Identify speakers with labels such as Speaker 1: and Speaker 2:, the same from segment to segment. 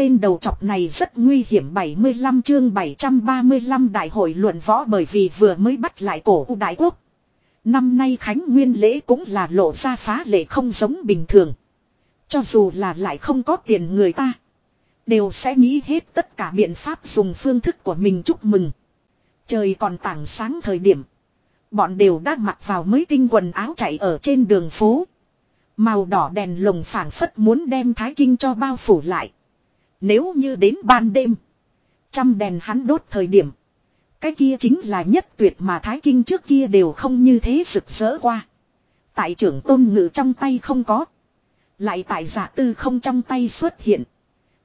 Speaker 1: tên đầu chọc này rất nguy hiểm 75 chương 735 đại hội luận võ bởi vì vừa mới bắt lại cổ u đại quốc. Năm nay Khánh Nguyên lễ cũng là lộ ra phá lệ không giống bình thường. Cho dù là lại không có tiền người ta. Đều sẽ nghĩ hết tất cả biện pháp dùng phương thức của mình chúc mừng. Trời còn tảng sáng thời điểm. Bọn đều đã mặc vào mới tinh quần áo chạy ở trên đường phố. Màu đỏ đèn lồng phảng phất muốn đem Thái Kinh cho bao phủ lại. Nếu như đến ban đêm. Trăm đèn hắn đốt thời điểm. Cái kia chính là nhất tuyệt mà Thái Kinh trước kia đều không như thế rực rỡ qua. Tại trưởng tôn ngự trong tay không có. Lại tại giả tư không trong tay xuất hiện.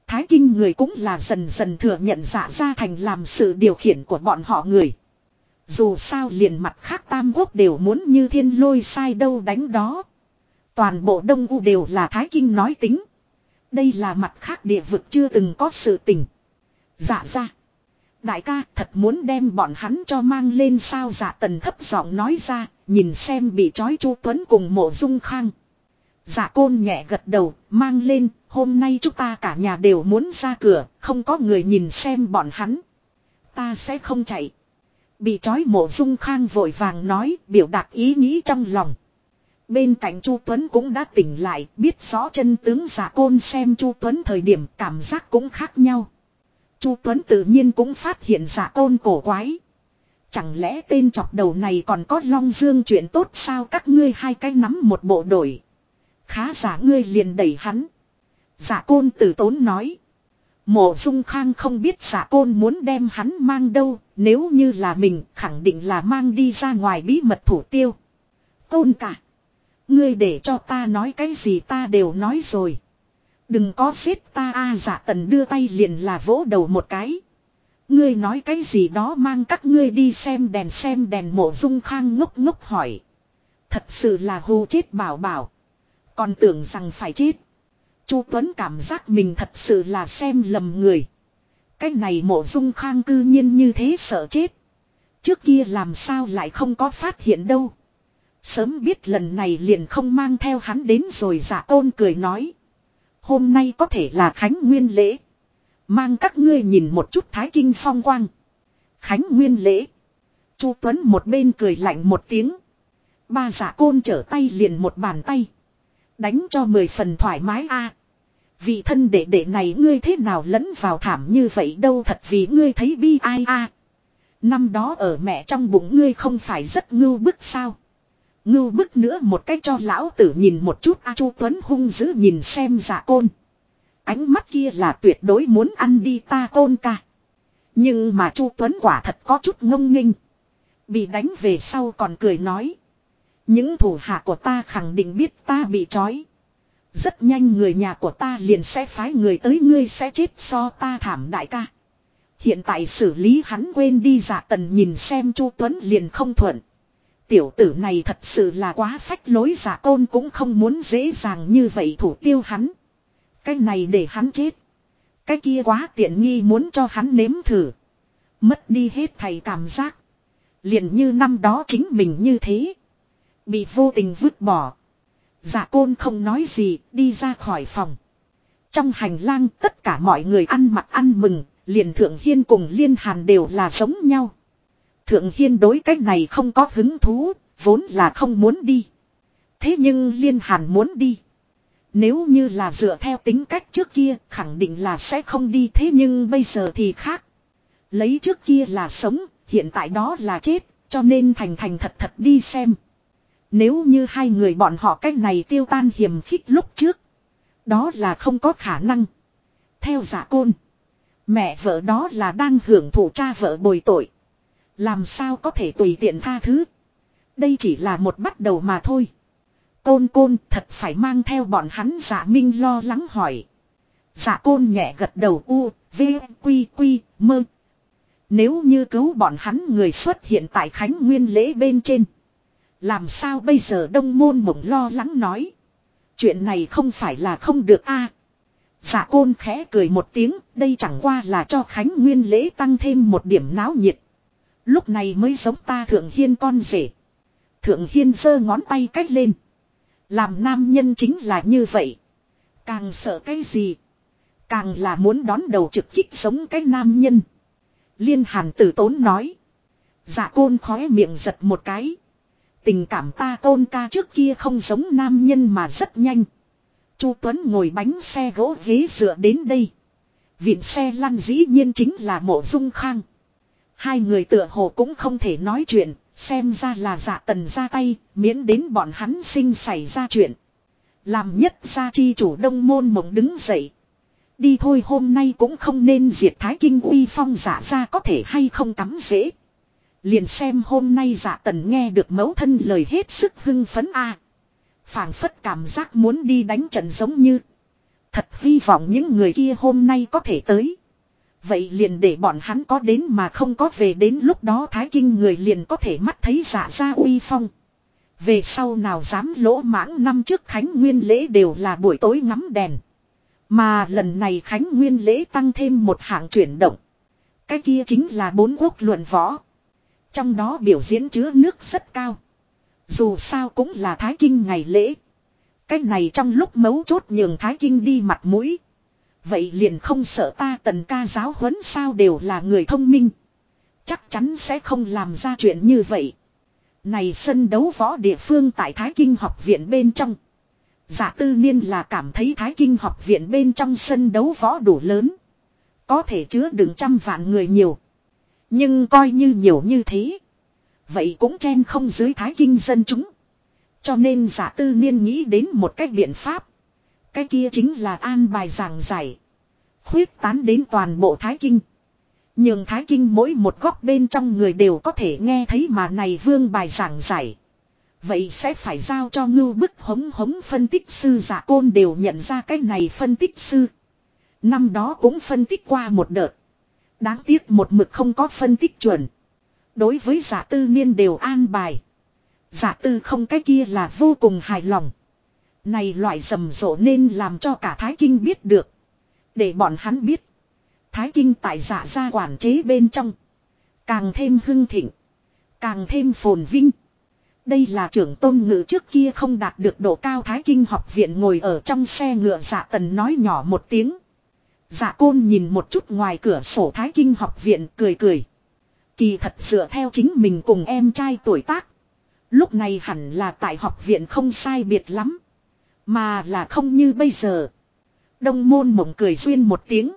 Speaker 1: Thái Kinh người cũng là dần dần thừa nhận giả ra thành làm sự điều khiển của bọn họ người. Dù sao liền mặt khác tam quốc đều muốn như thiên lôi sai đâu đánh đó. Toàn bộ Đông U đều là Thái Kinh nói tính. Đây là mặt khác địa vực chưa từng có sự tình. Dạ ra. Đại ca thật muốn đem bọn hắn cho mang lên sao dạ tần thấp giọng nói ra, nhìn xem bị trói chu Tuấn cùng mộ dung khang. Dạ côn nhẹ gật đầu, mang lên, hôm nay chúng ta cả nhà đều muốn ra cửa, không có người nhìn xem bọn hắn. Ta sẽ không chạy. Bị trói mộ dung khang vội vàng nói, biểu đạt ý nghĩ trong lòng. Bên cạnh Chu Tuấn cũng đã tỉnh lại, biết rõ chân tướng giả côn xem Chu Tuấn thời điểm cảm giác cũng khác nhau. Chu Tuấn tự nhiên cũng phát hiện giả côn cổ quái. Chẳng lẽ tên chọc đầu này còn có long dương chuyện tốt sao các ngươi hai cái nắm một bộ đổi. Khá giả ngươi liền đẩy hắn. Giả côn tử tốn nói. Mộ dung khang không biết giả côn muốn đem hắn mang đâu, nếu như là mình khẳng định là mang đi ra ngoài bí mật thủ tiêu. Côn cả. Ngươi để cho ta nói cái gì ta đều nói rồi. Đừng có xếp ta a à, giả tần đưa tay liền là vỗ đầu một cái. Ngươi nói cái gì đó mang các ngươi đi xem đèn xem đèn mộ dung khang ngốc ngốc hỏi. Thật sự là hù chết bảo bảo. Còn tưởng rằng phải chết. Chu Tuấn cảm giác mình thật sự là xem lầm người. Cái này mộ dung khang cư nhiên như thế sợ chết. Trước kia làm sao lại không có phát hiện đâu. Sớm biết lần này liền không mang theo hắn đến rồi dạ giả tôn cười nói. Hôm nay có thể là Khánh Nguyên lễ. Mang các ngươi nhìn một chút thái kinh phong quang. Khánh Nguyên lễ. Chu Tuấn một bên cười lạnh một tiếng. Ba giả côn trở tay liền một bàn tay. Đánh cho mười phần thoải mái a. Vị thân đệ đệ này ngươi thế nào lẫn vào thảm như vậy đâu thật vì ngươi thấy bi ai a. Năm đó ở mẹ trong bụng ngươi không phải rất ngưu bức sao. Ngưu bức nữa một cách cho lão tử nhìn một chút A Chu Tuấn hung dữ nhìn xem giả côn. Ánh mắt kia là tuyệt đối muốn ăn đi ta côn ca. Nhưng mà Chu Tuấn quả thật có chút ngông nghênh. Bị đánh về sau còn cười nói. Những thủ hạ của ta khẳng định biết ta bị trói. Rất nhanh người nhà của ta liền sẽ phái người tới ngươi sẽ chết so ta thảm đại ca. Hiện tại xử lý hắn quên đi giả tần nhìn xem Chu Tuấn liền không thuận. Tiểu tử này thật sự là quá phách lối giả tôn cũng không muốn dễ dàng như vậy thủ tiêu hắn. Cái này để hắn chết. Cái kia quá tiện nghi muốn cho hắn nếm thử. Mất đi hết thầy cảm giác. Liền như năm đó chính mình như thế. Bị vô tình vứt bỏ. Giả côn không nói gì, đi ra khỏi phòng. Trong hành lang tất cả mọi người ăn mặc ăn mừng, liền thượng hiên cùng liên hàn đều là giống nhau. Thượng Hiên đối cách này không có hứng thú, vốn là không muốn đi. Thế nhưng Liên Hàn muốn đi. Nếu như là dựa theo tính cách trước kia, khẳng định là sẽ không đi thế nhưng bây giờ thì khác. Lấy trước kia là sống, hiện tại đó là chết, cho nên thành thành thật thật đi xem. Nếu như hai người bọn họ cách này tiêu tan hiểm khích lúc trước. Đó là không có khả năng. Theo giả côn. Mẹ vợ đó là đang hưởng thụ cha vợ bồi tội. Làm sao có thể tùy tiện tha thứ. Đây chỉ là một bắt đầu mà thôi. Côn côn thật phải mang theo bọn hắn giả minh lo lắng hỏi. Giả côn nhẹ gật đầu u, v, quy quy, mơ. Nếu như cứu bọn hắn người xuất hiện tại Khánh Nguyên lễ bên trên. Làm sao bây giờ đông môn mộng lo lắng nói. Chuyện này không phải là không được a. À, giả côn khẽ cười một tiếng, đây chẳng qua là cho Khánh Nguyên lễ tăng thêm một điểm náo nhiệt. Lúc này mới giống ta thượng hiên con rể. Thượng hiên giơ ngón tay cách lên. Làm nam nhân chính là như vậy. Càng sợ cái gì. Càng là muốn đón đầu trực kích sống cái nam nhân. Liên hàn tử tốn nói. Dạ côn khóe miệng giật một cái. Tình cảm ta tôn ca trước kia không giống nam nhân mà rất nhanh. Chu Tuấn ngồi bánh xe gỗ ghế dựa đến đây. Viện xe lăn dĩ nhiên chính là mộ dung khang. Hai người tựa hồ cũng không thể nói chuyện, xem ra là dạ tần ra tay, miễn đến bọn hắn sinh xảy ra chuyện. Làm nhất gia chi chủ đông môn mộng đứng dậy. Đi thôi hôm nay cũng không nên diệt thái kinh uy phong giả ra có thể hay không cắm dễ. Liền xem hôm nay giả tần nghe được mẫu thân lời hết sức hưng phấn a phảng phất cảm giác muốn đi đánh trận giống như. Thật hy vọng những người kia hôm nay có thể tới. Vậy liền để bọn hắn có đến mà không có về đến lúc đó thái kinh người liền có thể mắt thấy giả ra uy phong. Về sau nào dám lỗ mãng năm trước Khánh Nguyên lễ đều là buổi tối ngắm đèn. Mà lần này Khánh Nguyên lễ tăng thêm một hạng chuyển động. Cái kia chính là bốn quốc luận võ. Trong đó biểu diễn chứa nước rất cao. Dù sao cũng là Thái Kinh ngày lễ. Cái này trong lúc mấu chốt nhường Thái Kinh đi mặt mũi. Vậy liền không sợ ta tần ca giáo huấn sao đều là người thông minh. Chắc chắn sẽ không làm ra chuyện như vậy. Này sân đấu võ địa phương tại Thái Kinh học viện bên trong. Giả tư niên là cảm thấy Thái Kinh học viện bên trong sân đấu võ đủ lớn. Có thể chứa đựng trăm vạn người nhiều. Nhưng coi như nhiều như thế. Vậy cũng chen không dưới Thái Kinh dân chúng. Cho nên giả tư niên nghĩ đến một cách biện pháp. Cái kia chính là an bài giảng giải. Khuyết tán đến toàn bộ Thái Kinh. Nhưng Thái Kinh mỗi một góc bên trong người đều có thể nghe thấy mà này vương bài giảng giải. Vậy sẽ phải giao cho ngưu bức hống hống phân tích sư giả côn đều nhận ra cái này phân tích sư. Năm đó cũng phân tích qua một đợt. Đáng tiếc một mực không có phân tích chuẩn. Đối với giả tư niên đều an bài. Giả tư không cái kia là vô cùng hài lòng. Này loại rầm rộ nên làm cho cả Thái Kinh biết được. Để bọn hắn biết. Thái Kinh tại giả gia quản chế bên trong. Càng thêm hưng thịnh. Càng thêm phồn vinh. Đây là trưởng tôn ngữ trước kia không đạt được độ cao Thái Kinh học viện ngồi ở trong xe ngựa dạ tần nói nhỏ một tiếng. Dạ côn nhìn một chút ngoài cửa sổ Thái Kinh học viện cười cười. Kỳ thật dựa theo chính mình cùng em trai tuổi tác. Lúc này hẳn là tại học viện không sai biệt lắm. Mà là không như bây giờ. Đông môn mộng cười duyên một tiếng.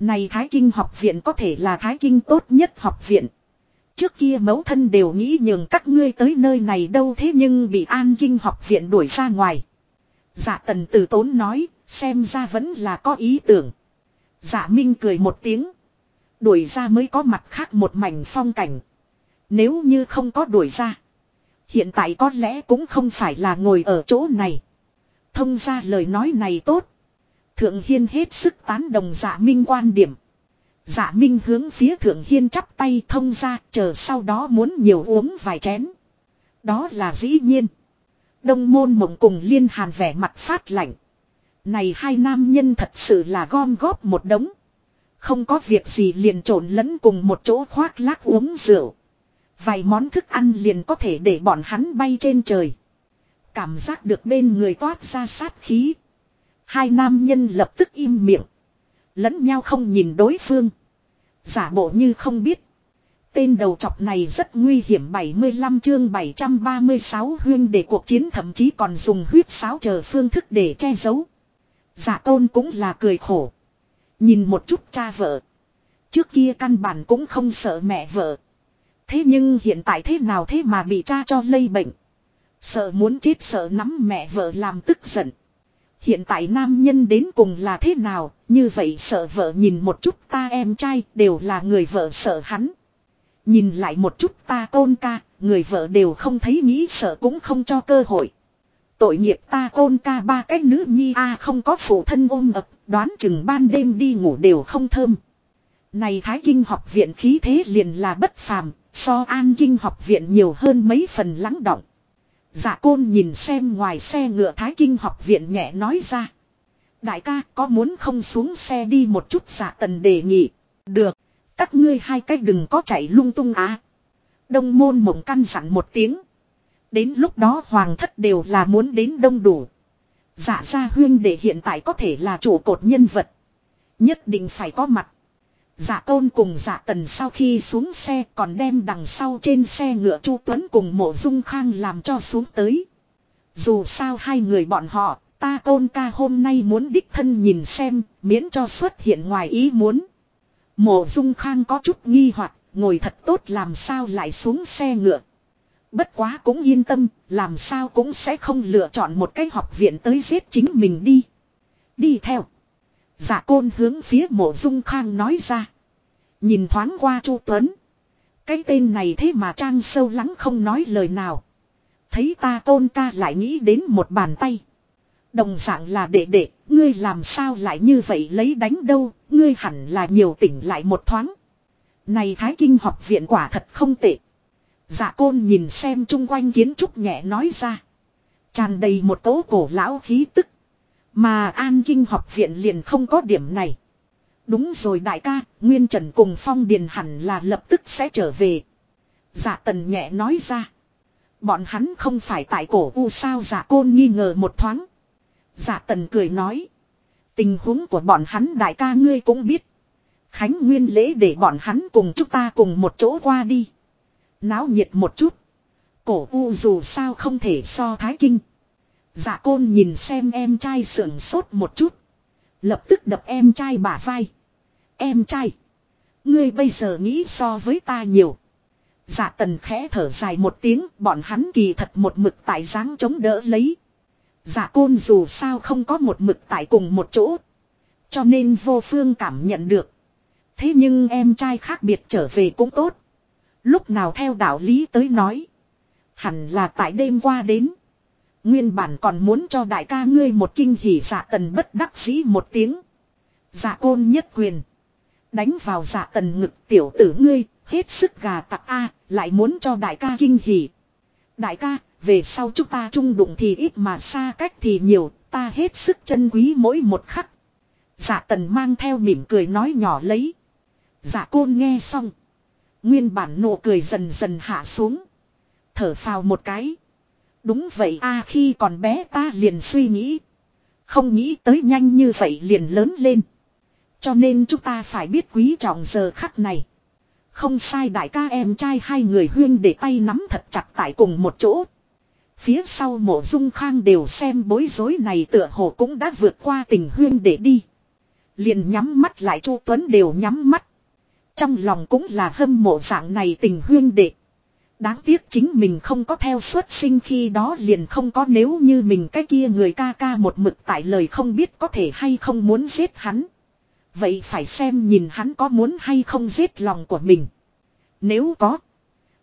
Speaker 1: Này Thái Kinh học viện có thể là Thái Kinh tốt nhất học viện. Trước kia mẫu thân đều nghĩ nhường các ngươi tới nơi này đâu thế nhưng bị an kinh học viện đuổi ra ngoài. Dạ tần Tử tốn nói, xem ra vẫn là có ý tưởng. Dạ minh cười một tiếng. Đuổi ra mới có mặt khác một mảnh phong cảnh. Nếu như không có đuổi ra. Hiện tại có lẽ cũng không phải là ngồi ở chỗ này. Thông ra lời nói này tốt. Thượng Hiên hết sức tán đồng dạ minh quan điểm. Dạ Minh hướng phía Thượng Hiên chắp tay thông ra, chờ sau đó muốn nhiều uống vài chén. Đó là dĩ nhiên. Đông môn mộng cùng liên hàn vẻ mặt phát lạnh. Này hai nam nhân thật sự là gom góp một đống. Không có việc gì liền trộn lẫn cùng một chỗ khoác lác uống rượu. Vài món thức ăn liền có thể để bọn hắn bay trên trời. Cảm giác được bên người toát ra sát khí. Hai nam nhân lập tức im miệng. Lẫn nhau không nhìn đối phương. Giả bộ như không biết. Tên đầu chọc này rất nguy hiểm 75 chương 736 huyên để cuộc chiến thậm chí còn dùng huyết sáo chờ phương thức để che giấu. Giả tôn cũng là cười khổ. Nhìn một chút cha vợ. Trước kia căn bản cũng không sợ mẹ vợ. Thế nhưng hiện tại thế nào thế mà bị cha cho lây bệnh. Sợ muốn chết sợ nắm mẹ vợ làm tức giận. Hiện tại nam nhân đến cùng là thế nào, như vậy sợ vợ nhìn một chút ta em trai đều là người vợ sợ hắn. Nhìn lại một chút ta côn ca, người vợ đều không thấy nghĩ sợ cũng không cho cơ hội. Tội nghiệp ta côn ca ba cái nữ nhi a không có phụ thân ôm ập, đoán chừng ban đêm đi ngủ đều không thơm. Này Thái Kinh học viện khí thế liền là bất phàm, so an kinh học viện nhiều hơn mấy phần lắng động. Dạ côn nhìn xem ngoài xe ngựa Thái Kinh học viện nhẹ nói ra. Đại ca, có muốn không xuống xe đi một chút dạ tần đề nghị. Được. Các ngươi hai cách đừng có chạy lung tung á. Đông môn mộng căn dặn một tiếng. Đến lúc đó hoàng thất đều là muốn đến đông đủ. Dạ gia huyên để hiện tại có thể là chủ cột nhân vật. Nhất định phải có mặt. Dạ tôn cùng dạ tần sau khi xuống xe còn đem đằng sau trên xe ngựa Chu Tuấn cùng mộ dung khang làm cho xuống tới. Dù sao hai người bọn họ, ta tôn ca hôm nay muốn đích thân nhìn xem, miễn cho xuất hiện ngoài ý muốn. Mộ dung khang có chút nghi hoặc ngồi thật tốt làm sao lại xuống xe ngựa. Bất quá cũng yên tâm, làm sao cũng sẽ không lựa chọn một cái học viện tới giết chính mình đi. Đi theo. Dạ côn hướng phía mộ dung khang nói ra. Nhìn thoáng qua Chu Tuấn. Cái tên này thế mà trang sâu lắng không nói lời nào. Thấy ta tôn ca lại nghĩ đến một bàn tay. Đồng dạng là đệ đệ, ngươi làm sao lại như vậy lấy đánh đâu, ngươi hẳn là nhiều tỉnh lại một thoáng. Này Thái Kinh học viện quả thật không tệ. Dạ côn nhìn xem chung quanh kiến trúc nhẹ nói ra. Tràn đầy một tố cổ lão khí tức. Mà An Kinh học viện liền không có điểm này. Đúng rồi đại ca, Nguyên Trần cùng Phong Điền hẳn là lập tức sẽ trở về. Dạ tần nhẹ nói ra. Bọn hắn không phải tại cổ u sao dạ côn nghi ngờ một thoáng. Dạ tần cười nói. Tình huống của bọn hắn đại ca ngươi cũng biết. Khánh Nguyên lễ để bọn hắn cùng chúng ta cùng một chỗ qua đi. Náo nhiệt một chút. Cổ u dù sao không thể so thái kinh. Dạ côn nhìn xem em trai sưởng sốt một chút. Lập tức đập em trai bả vai. Em trai. Ngươi bây giờ nghĩ so với ta nhiều. Dạ tần khẽ thở dài một tiếng. Bọn hắn kỳ thật một mực tại dáng chống đỡ lấy. Dạ côn dù sao không có một mực tại cùng một chỗ. Cho nên vô phương cảm nhận được. Thế nhưng em trai khác biệt trở về cũng tốt. Lúc nào theo đạo lý tới nói. Hẳn là tại đêm qua đến. Nguyên bản còn muốn cho đại ca ngươi một kinh hỉ giả tần bất đắc dĩ một tiếng. giả côn nhất quyền. Đánh vào giả tần ngực tiểu tử ngươi, hết sức gà tặc A, lại muốn cho đại ca kinh hỉ. Đại ca, về sau chúng ta chung đụng thì ít mà xa cách thì nhiều, ta hết sức chân quý mỗi một khắc. giả tần mang theo mỉm cười nói nhỏ lấy. giả côn nghe xong. Nguyên bản nụ cười dần dần hạ xuống. Thở phào một cái. Đúng vậy a, khi còn bé ta liền suy nghĩ. Không nghĩ tới nhanh như vậy liền lớn lên. Cho nên chúng ta phải biết quý trọng giờ khắc này. Không sai đại ca em trai hai người huyên để tay nắm thật chặt tại cùng một chỗ. Phía sau mộ dung khang đều xem bối rối này tựa hồ cũng đã vượt qua tình huyên để đi. Liền nhắm mắt lại chu Tuấn đều nhắm mắt. Trong lòng cũng là hâm mộ dạng này tình huyên đệ. Đáng tiếc chính mình không có theo xuất sinh khi đó liền không có nếu như mình cái kia người ca ca một mực tại lời không biết có thể hay không muốn giết hắn. Vậy phải xem nhìn hắn có muốn hay không giết lòng của mình. Nếu có.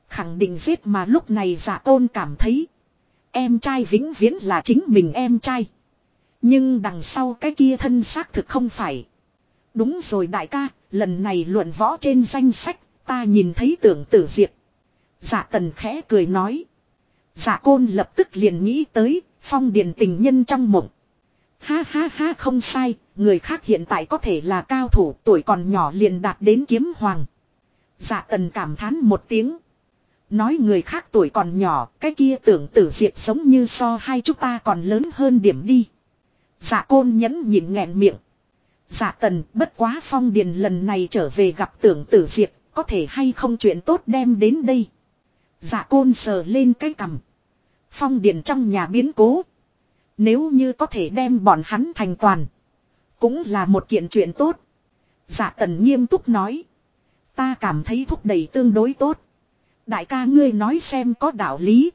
Speaker 1: Khẳng định giết mà lúc này giả tôn cảm thấy. Em trai vĩnh viễn là chính mình em trai. Nhưng đằng sau cái kia thân xác thực không phải. Đúng rồi đại ca, lần này luận võ trên danh sách, ta nhìn thấy tưởng tử diệt. Dạ tần khẽ cười nói. Dạ côn lập tức liền nghĩ tới, phong điền tình nhân trong mộng. Ha ha ha không sai, người khác hiện tại có thể là cao thủ tuổi còn nhỏ liền đạt đến kiếm hoàng. Dạ tần cảm thán một tiếng. Nói người khác tuổi còn nhỏ, cái kia tưởng tử diệt giống như so hai chúng ta còn lớn hơn điểm đi. Dạ côn nhẫn nhịn nghẹn miệng. Dạ tần bất quá phong điền lần này trở về gặp tưởng tử diệt, có thể hay không chuyện tốt đem đến đây. Dạ côn sờ lên cái cằm. Phong điền trong nhà biến cố. Nếu như có thể đem bọn hắn thành toàn. Cũng là một kiện chuyện tốt. Dạ tần nghiêm túc nói. Ta cảm thấy thúc đẩy tương đối tốt. Đại ca ngươi nói xem có đạo lý.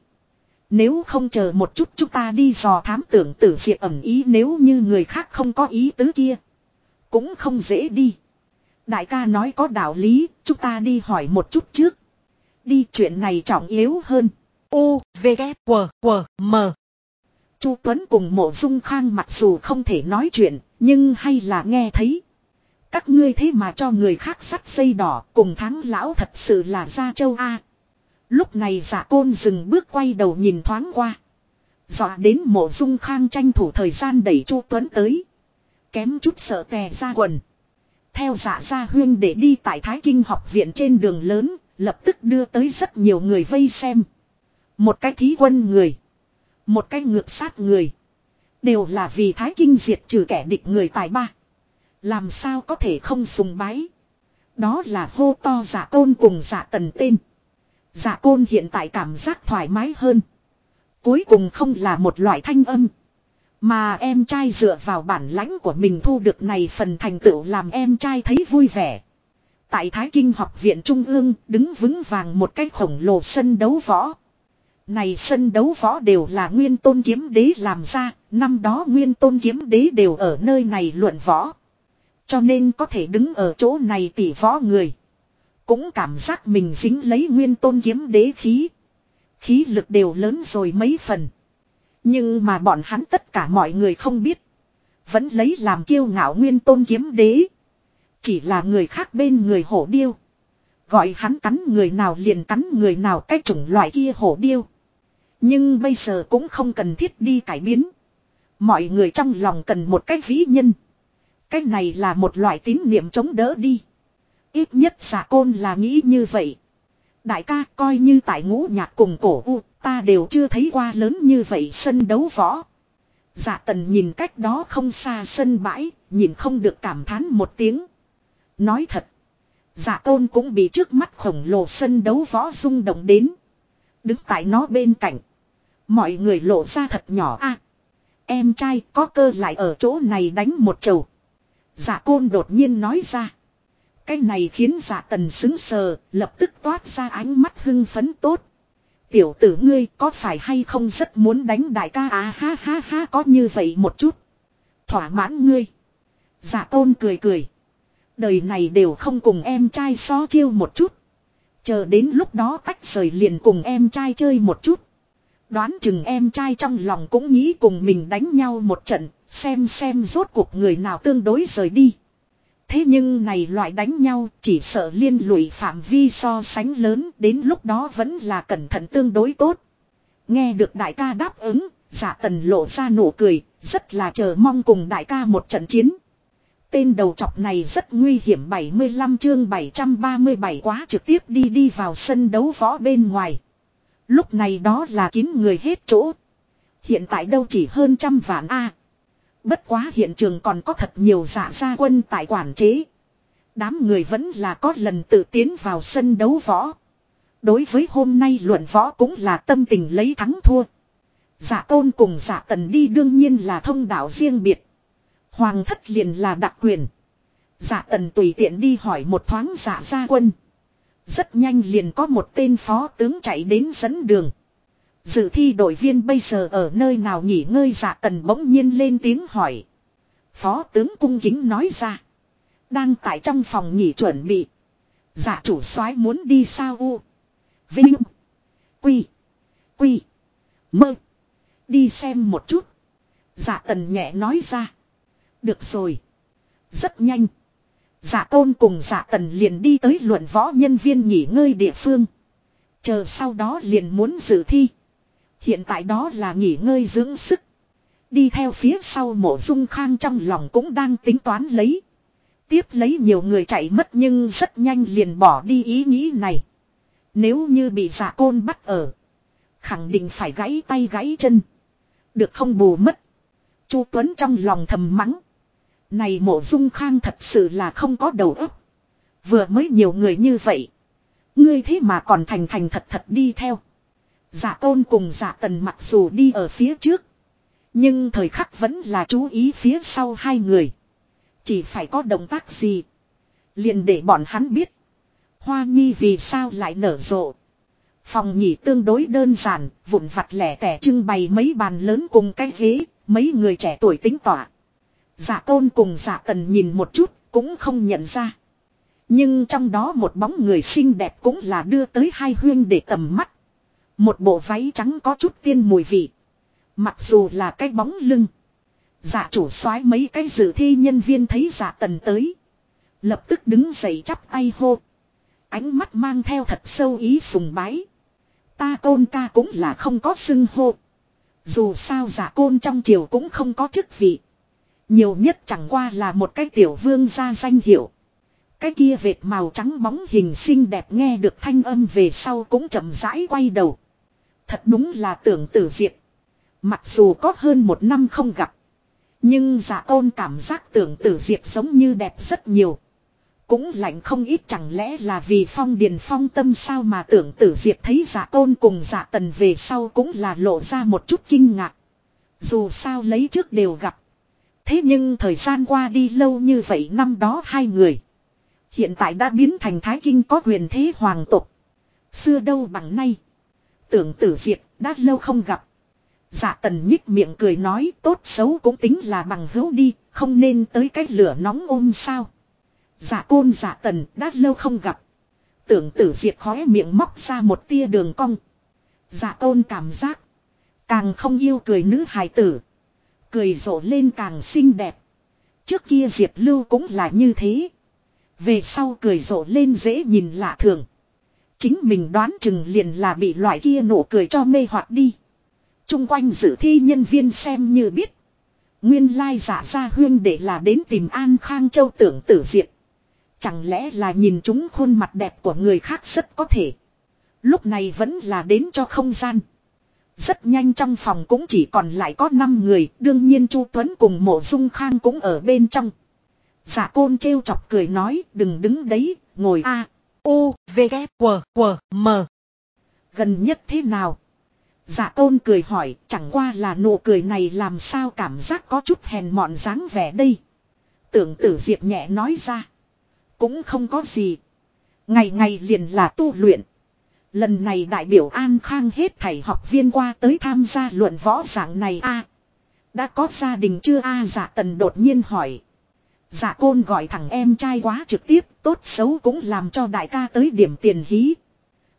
Speaker 1: Nếu không chờ một chút chúng ta đi dò thám tưởng tử diệt ẩm ý nếu như người khác không có ý tứ kia. Cũng không dễ đi. Đại ca nói có đạo lý, chúng ta đi hỏi một chút trước. Đi chuyện này trọng yếu hơn. U, V, K, W, W, M. Chu Tuấn cùng mộ dung khang mặc dù không thể nói chuyện, nhưng hay là nghe thấy. Các ngươi thế mà cho người khác sắt dây đỏ cùng thắng lão thật sự là gia châu A. Lúc này giả côn dừng bước quay đầu nhìn thoáng qua. Dọa đến mộ dung khang tranh thủ thời gian đẩy Chu Tuấn tới. Kém chút sợ tè ra quần. Theo dạ gia huyên để đi tại Thái Kinh học viện trên đường lớn, lập tức đưa tới rất nhiều người vây xem. Một cái thí quân người. Một cái ngược sát người. Đều là vì Thái Kinh diệt trừ kẻ địch người tài ba. Làm sao có thể không sùng bái. Đó là hô to giả côn cùng giả tần tên. Giả côn hiện tại cảm giác thoải mái hơn. Cuối cùng không là một loại thanh âm. Mà em trai dựa vào bản lãnh của mình thu được này phần thành tựu làm em trai thấy vui vẻ. Tại Thái Kinh học viện Trung ương đứng vững vàng một cái khổng lồ sân đấu võ. Này sân đấu võ đều là nguyên tôn kiếm đế làm ra, năm đó nguyên tôn kiếm đế đều ở nơi này luận võ. Cho nên có thể đứng ở chỗ này tỷ võ người. Cũng cảm giác mình dính lấy nguyên tôn kiếm đế khí. Khí lực đều lớn rồi mấy phần. Nhưng mà bọn hắn tất cả mọi người không biết. Vẫn lấy làm kiêu ngạo nguyên tôn kiếm đế. Chỉ là người khác bên người hổ điêu. Gọi hắn cắn người nào liền cắn người nào cái chủng loại kia hổ điêu. Nhưng bây giờ cũng không cần thiết đi cải biến. Mọi người trong lòng cần một cái vĩ nhân. Cái này là một loại tín niệm chống đỡ đi. Ít nhất giả côn là nghĩ như vậy. Đại ca coi như tại ngũ nhạc cùng cổ u, ta đều chưa thấy qua lớn như vậy sân đấu võ. giả tần nhìn cách đó không xa sân bãi, nhìn không được cảm thán một tiếng. Nói thật, dạ tôn cũng bị trước mắt khổng lồ sân đấu võ rung động đến. Đứng tại nó bên cạnh. Mọi người lộ ra thật nhỏ a Em trai có cơ lại ở chỗ này đánh một chầu. Dạ côn đột nhiên nói ra. Cái này khiến dạ tần xứng sờ, lập tức toát ra ánh mắt hưng phấn tốt. Tiểu tử ngươi có phải hay không rất muốn đánh đại ca à ha ha ha có như vậy một chút. Thỏa mãn ngươi. Dạ tôn cười cười. Đời này đều không cùng em trai so chiêu một chút. Chờ đến lúc đó tách rời liền cùng em trai chơi một chút. Đoán chừng em trai trong lòng cũng nghĩ cùng mình đánh nhau một trận, xem xem rốt cuộc người nào tương đối rời đi. Thế nhưng này loại đánh nhau chỉ sợ liên lụy phạm vi so sánh lớn đến lúc đó vẫn là cẩn thận tương đối tốt. Nghe được đại ca đáp ứng, giả tần lộ ra nụ cười, rất là chờ mong cùng đại ca một trận chiến. Tên đầu chọc này rất nguy hiểm 75 chương 737 quá trực tiếp đi đi vào sân đấu võ bên ngoài. Lúc này đó là kín người hết chỗ. Hiện tại đâu chỉ hơn trăm vạn A. Bất quá hiện trường còn có thật nhiều giả gia quân tại quản chế. Đám người vẫn là có lần tự tiến vào sân đấu võ. Đối với hôm nay luận võ cũng là tâm tình lấy thắng thua. Giả tôn cùng giả tần đi đương nhiên là thông đạo riêng biệt. Hoàng thất liền là đặc quyền. Giả tần tùy tiện đi hỏi một thoáng giả gia quân. Rất nhanh liền có một tên phó tướng chạy đến dẫn đường. Dự thi đội viên bây giờ ở nơi nào nghỉ ngơi dạ tần bỗng nhiên lên tiếng hỏi. Phó tướng cung kính nói ra. Đang tại trong phòng nghỉ chuẩn bị. Dạ chủ soái muốn đi sao u. Vinh. Quy. Quy. Mơ. Đi xem một chút. Dạ tần nhẹ nói ra. Được rồi. Rất nhanh. giả tôn cùng giả tần liền đi tới luận võ nhân viên nghỉ ngơi địa phương. Chờ sau đó liền muốn dự thi. Hiện tại đó là nghỉ ngơi dưỡng sức. Đi theo phía sau mộ dung khang trong lòng cũng đang tính toán lấy. Tiếp lấy nhiều người chạy mất nhưng rất nhanh liền bỏ đi ý nghĩ này. Nếu như bị giả côn bắt ở. Khẳng định phải gãy tay gãy chân. Được không bù mất. Chu Tuấn trong lòng thầm mắng. Này mộ dung khang thật sự là không có đầu óc. Vừa mới nhiều người như vậy. Ngươi thế mà còn thành thành thật thật đi theo. Giả tôn cùng giả tần mặc dù đi ở phía trước. Nhưng thời khắc vẫn là chú ý phía sau hai người. Chỉ phải có động tác gì. Liền để bọn hắn biết. Hoa nhi vì sao lại nở rộ. Phòng nhỉ tương đối đơn giản, vụn vặt lẻ tẻ trưng bày mấy bàn lớn cùng cái ghế, mấy người trẻ tuổi tính tỏa. Giả tôn cùng giả tần nhìn một chút, cũng không nhận ra. Nhưng trong đó một bóng người xinh đẹp cũng là đưa tới hai huyên để tầm mắt. Một bộ váy trắng có chút tiên mùi vị. Mặc dù là cái bóng lưng. giả chủ soái mấy cái dự thi nhân viên thấy giả tần tới. Lập tức đứng dậy chắp tay hô. Ánh mắt mang theo thật sâu ý sùng bái. Ta côn ca cũng là không có xưng hô. Dù sao giả côn trong triều cũng không có chức vị. Nhiều nhất chẳng qua là một cái tiểu vương gia danh hiệu. Cái kia vệt màu trắng bóng hình xinh đẹp nghe được thanh âm về sau cũng chậm rãi quay đầu. Thật đúng là tưởng tử diệp. Mặc dù có hơn một năm không gặp. Nhưng giả tôn cảm giác tưởng tử diệp giống như đẹp rất nhiều. Cũng lạnh không ít chẳng lẽ là vì phong điền phong tâm sao mà tưởng tử diệp thấy giả tôn cùng giả tần về sau cũng là lộ ra một chút kinh ngạc. Dù sao lấy trước đều gặp. Thế nhưng thời gian qua đi lâu như vậy năm đó hai người. Hiện tại đã biến thành thái kinh có quyền thế hoàng tục. Xưa đâu bằng nay. Tưởng tử diệt đã lâu không gặp. Dạ tần nhích miệng cười nói tốt xấu cũng tính là bằng hữu đi, không nên tới cái lửa nóng ôm sao. Dạ côn dạ tần đã lâu không gặp. Tưởng tử diệt khóe miệng móc ra một tia đường cong. Dạ côn cảm giác. Càng không yêu cười nữ hài tử. Cười rộ lên càng xinh đẹp. Trước kia Diệp Lưu cũng là như thế. Về sau cười rộ lên dễ nhìn lạ thường. Chính mình đoán chừng liền là bị loại kia nụ cười cho mê hoặc đi. Trung quanh dự thi nhân viên xem như biết. Nguyên lai giả ra huyên để là đến tìm An Khang Châu tưởng tử diệt. Chẳng lẽ là nhìn chúng khuôn mặt đẹp của người khác rất có thể. Lúc này vẫn là đến cho không gian. Rất nhanh trong phòng cũng chỉ còn lại có 5 người, đương nhiên Chu Tuấn cùng mộ dung khang cũng ở bên trong. Giả côn trêu chọc cười nói, đừng đứng đấy, ngồi A, U, V, K, W, W, M. Gần nhất thế nào? Giả Côn cười hỏi, chẳng qua là nụ cười này làm sao cảm giác có chút hèn mọn dáng vẻ đây. Tưởng tử diệp nhẹ nói ra. Cũng không có gì. Ngày ngày liền là tu luyện. Lần này đại biểu An Khang hết thảy học viên qua tới tham gia luận võ giảng này a Đã có gia đình chưa a à, dạ tần đột nhiên hỏi. Dạ côn gọi thằng em trai quá trực tiếp, tốt xấu cũng làm cho đại ca tới điểm tiền hí.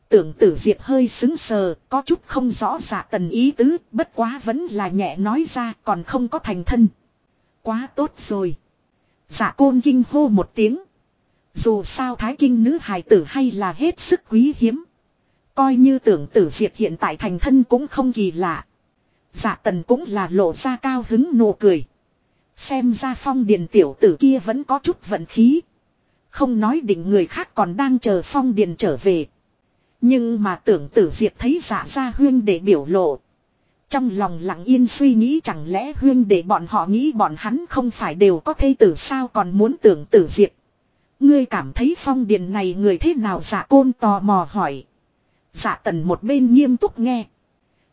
Speaker 1: Tưởng tử diệt hơi xứng sờ, có chút không rõ dạ tần ý tứ, bất quá vẫn là nhẹ nói ra còn không có thành thân. Quá tốt rồi. Dạ côn kinh hô một tiếng. Dù sao thái kinh nữ hài tử hay là hết sức quý hiếm. Coi như tưởng tử diệt hiện tại thành thân cũng không kỳ lạ. Dạ tần cũng là lộ ra cao hứng nụ cười. Xem ra phong điền tiểu tử kia vẫn có chút vận khí. Không nói định người khác còn đang chờ phong điền trở về. Nhưng mà tưởng tử diệt thấy dạ giả ra huyên để biểu lộ. Trong lòng lặng yên suy nghĩ chẳng lẽ huyên để bọn họ nghĩ bọn hắn không phải đều có thây tử sao còn muốn tưởng tử diệt? Ngươi cảm thấy phong điền này người thế nào giả côn tò mò hỏi dạ tần một bên nghiêm túc nghe.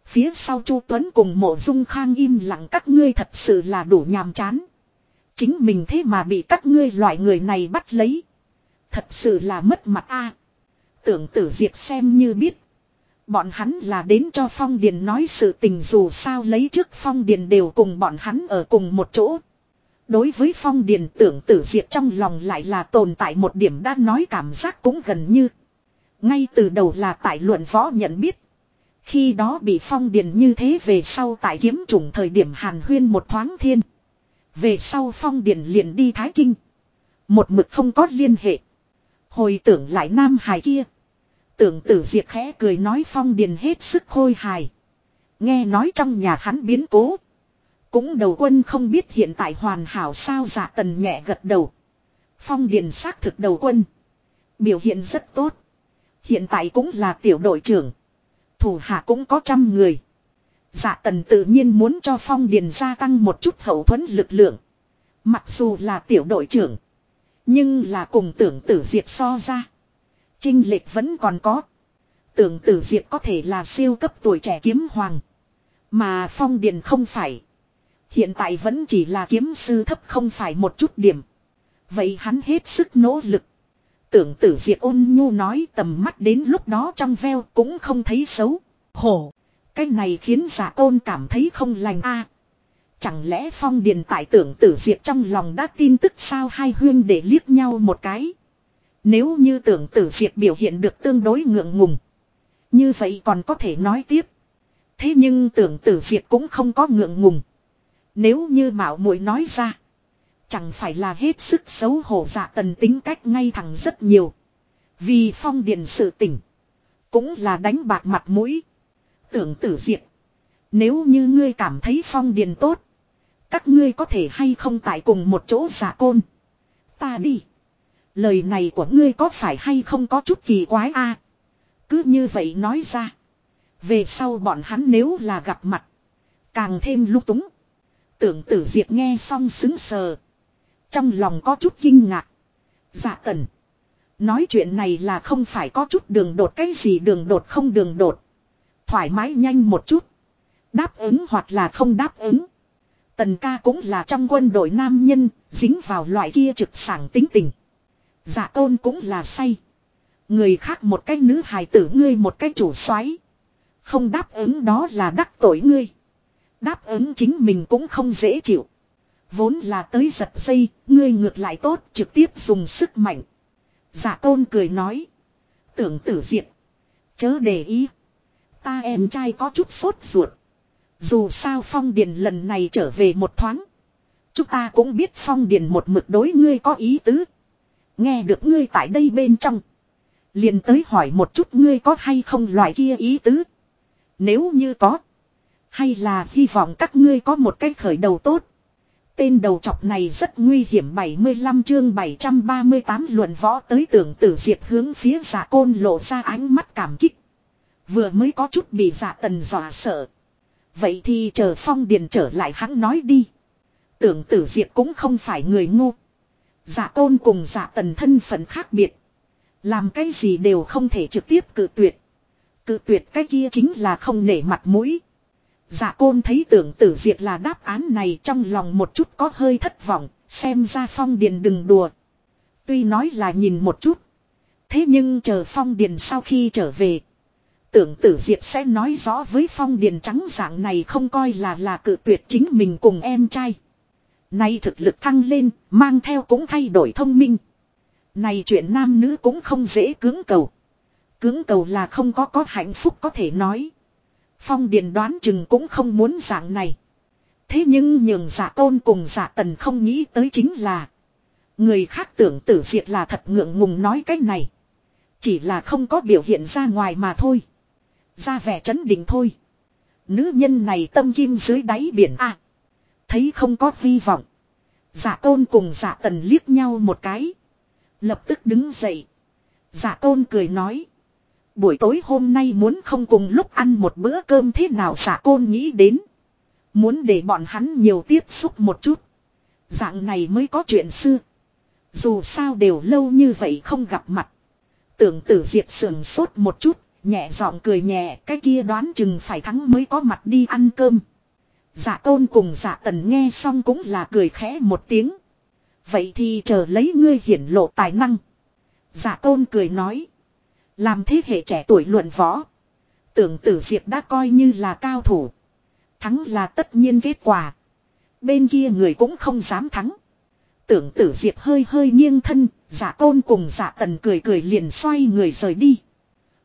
Speaker 1: Phía sau Chu Tuấn cùng mộ dung khang im lặng, các ngươi thật sự là đủ nhàm chán. Chính mình thế mà bị các ngươi loại người này bắt lấy. Thật sự là mất mặt a. Tưởng tử diệp xem như biết. Bọn hắn là đến cho Phong Điền nói sự tình, dù sao lấy trước Phong Điền đều cùng bọn hắn ở cùng một chỗ. Đối với Phong Điền, tưởng tử diệp trong lòng lại là tồn tại một điểm, đã nói cảm giác cũng gần như. Ngay từ đầu là tại luận võ nhận biết. Khi đó bị Phong Điền như thế về sau tại kiếm trùng thời điểm hàn huyên một thoáng thiên. Về sau Phong Điền liền đi Thái Kinh. Một mực không có liên hệ. Hồi tưởng lại Nam Hải kia. Tưởng tử diệt khẽ cười nói phong điền hết sức khôi hài. Nghe nói trong nhà hắn biến cố. Cũng đầu quân không biết hiện tại hoàn hảo sao giả tần nhẹ gật đầu. Phong điền xác thực đầu quân. Biểu hiện rất tốt. Hiện tại cũng là tiểu đội trưởng. Thủ hạ cũng có trăm người. Dạ tần tự nhiên muốn cho phong điền gia tăng một chút hậu thuẫn lực lượng. Mặc dù là tiểu đội trưởng. Nhưng là cùng tưởng tử diệt so ra. Trinh lệch vẫn còn có. Tưởng tử diệt có thể là siêu cấp tuổi trẻ kiếm hoàng. Mà phong điền không phải. Hiện tại vẫn chỉ là kiếm sư thấp không phải một chút điểm. Vậy hắn hết sức nỗ lực. Tưởng tử diệt ôn nhu nói tầm mắt đến lúc đó trong veo cũng không thấy xấu. Hổ. Cái này khiến giả tôn cảm thấy không lành a. chẳng lẽ phong điền tại tưởng tử diệt trong lòng đã tin tức sao hai huyên để liếc nhau một cái. Nếu như tưởng tử diệt biểu hiện được tương đối ngượng ngùng. Như vậy còn có thể nói tiếp. Thế nhưng tưởng tử diệt cũng không có ngượng ngùng. Nếu như mạo muội nói ra. Chẳng phải là hết sức xấu hổ dạ tần tính cách ngay thẳng rất nhiều. Vì phong điền sự tỉnh. Cũng là đánh bạc mặt mũi. Tưởng tử diệt. Nếu như ngươi cảm thấy phong điền tốt. Các ngươi có thể hay không tại cùng một chỗ giả côn. Ta đi. Lời này của ngươi có phải hay không có chút kỳ quái a? Cứ như vậy nói ra. Về sau bọn hắn nếu là gặp mặt. Càng thêm lúc túng. Tưởng tử diệt nghe xong xứng sờ. Trong lòng có chút kinh ngạc. Dạ tần. Nói chuyện này là không phải có chút đường đột cái gì đường đột không đường đột. Thoải mái nhanh một chút. Đáp ứng hoặc là không đáp ứng. Tần ca cũng là trong quân đội nam nhân, dính vào loại kia trực sảng tính tình. Dạ tôn cũng là say. Người khác một cái nữ hài tử ngươi một cái chủ xoáy, Không đáp ứng đó là đắc tội ngươi. Đáp ứng chính mình cũng không dễ chịu. Vốn là tới giật dây, ngươi ngược lại tốt trực tiếp dùng sức mạnh. giả tôn cười nói. Tưởng tử diệt. Chớ để ý. Ta em trai có chút sốt ruột. Dù sao phong điền lần này trở về một thoáng. Chúng ta cũng biết phong điền một mực đối ngươi có ý tứ. Nghe được ngươi tại đây bên trong. Liền tới hỏi một chút ngươi có hay không loại kia ý tứ. Nếu như có. Hay là hy vọng các ngươi có một cái khởi đầu tốt. Tên đầu chọc này rất nguy hiểm 75 chương 738 luận võ tới tưởng tử diệt hướng phía giả côn lộ ra ánh mắt cảm kích. Vừa mới có chút bị giả tần dọa sợ. Vậy thì chờ phong điền trở lại hắn nói đi. Tưởng tử diệt cũng không phải người ngu. Giả tôn cùng giả tần thân phận khác biệt. Làm cái gì đều không thể trực tiếp cự tuyệt. Cự tuyệt cái kia chính là không nể mặt mũi. Dạ côn thấy tưởng tử diệt là đáp án này trong lòng một chút có hơi thất vọng, xem ra phong điền đừng đùa. Tuy nói là nhìn một chút. Thế nhưng chờ phong điền sau khi trở về. Tưởng tử diệt sẽ nói rõ với phong điền trắng dạng này không coi là là cự tuyệt chính mình cùng em trai. Nay thực lực thăng lên, mang theo cũng thay đổi thông minh. Này chuyện nam nữ cũng không dễ cưỡng cầu. Cưỡng cầu là không có có hạnh phúc có thể nói. Phong Điền đoán chừng cũng không muốn dạng này. Thế nhưng nhường giả tôn cùng giả tần không nghĩ tới chính là. Người khác tưởng tử diệt là thật ngượng ngùng nói cái này. Chỉ là không có biểu hiện ra ngoài mà thôi. Ra vẻ chấn định thôi. Nữ nhân này tâm kim dưới đáy biển a Thấy không có hy vọng. Giả tôn cùng giả tần liếc nhau một cái. Lập tức đứng dậy. Giả tôn cười nói. Buổi tối hôm nay muốn không cùng lúc ăn một bữa cơm thế nào giả côn nghĩ đến. Muốn để bọn hắn nhiều tiếp xúc một chút. Dạng này mới có chuyện xưa. Dù sao đều lâu như vậy không gặp mặt. Tưởng tử diệt sườn sốt một chút, nhẹ giọng cười nhẹ, cái kia đoán chừng phải thắng mới có mặt đi ăn cơm. Giả tôn cùng giả tần nghe xong cũng là cười khẽ một tiếng. Vậy thì chờ lấy ngươi hiển lộ tài năng. Giả tôn cười nói. Làm thế hệ trẻ tuổi luận võ. Tưởng tử Diệp đã coi như là cao thủ. Thắng là tất nhiên kết quả. Bên kia người cũng không dám thắng. Tưởng tử Diệp hơi hơi nghiêng thân, giả tôn cùng giả tần cười cười liền xoay người rời đi.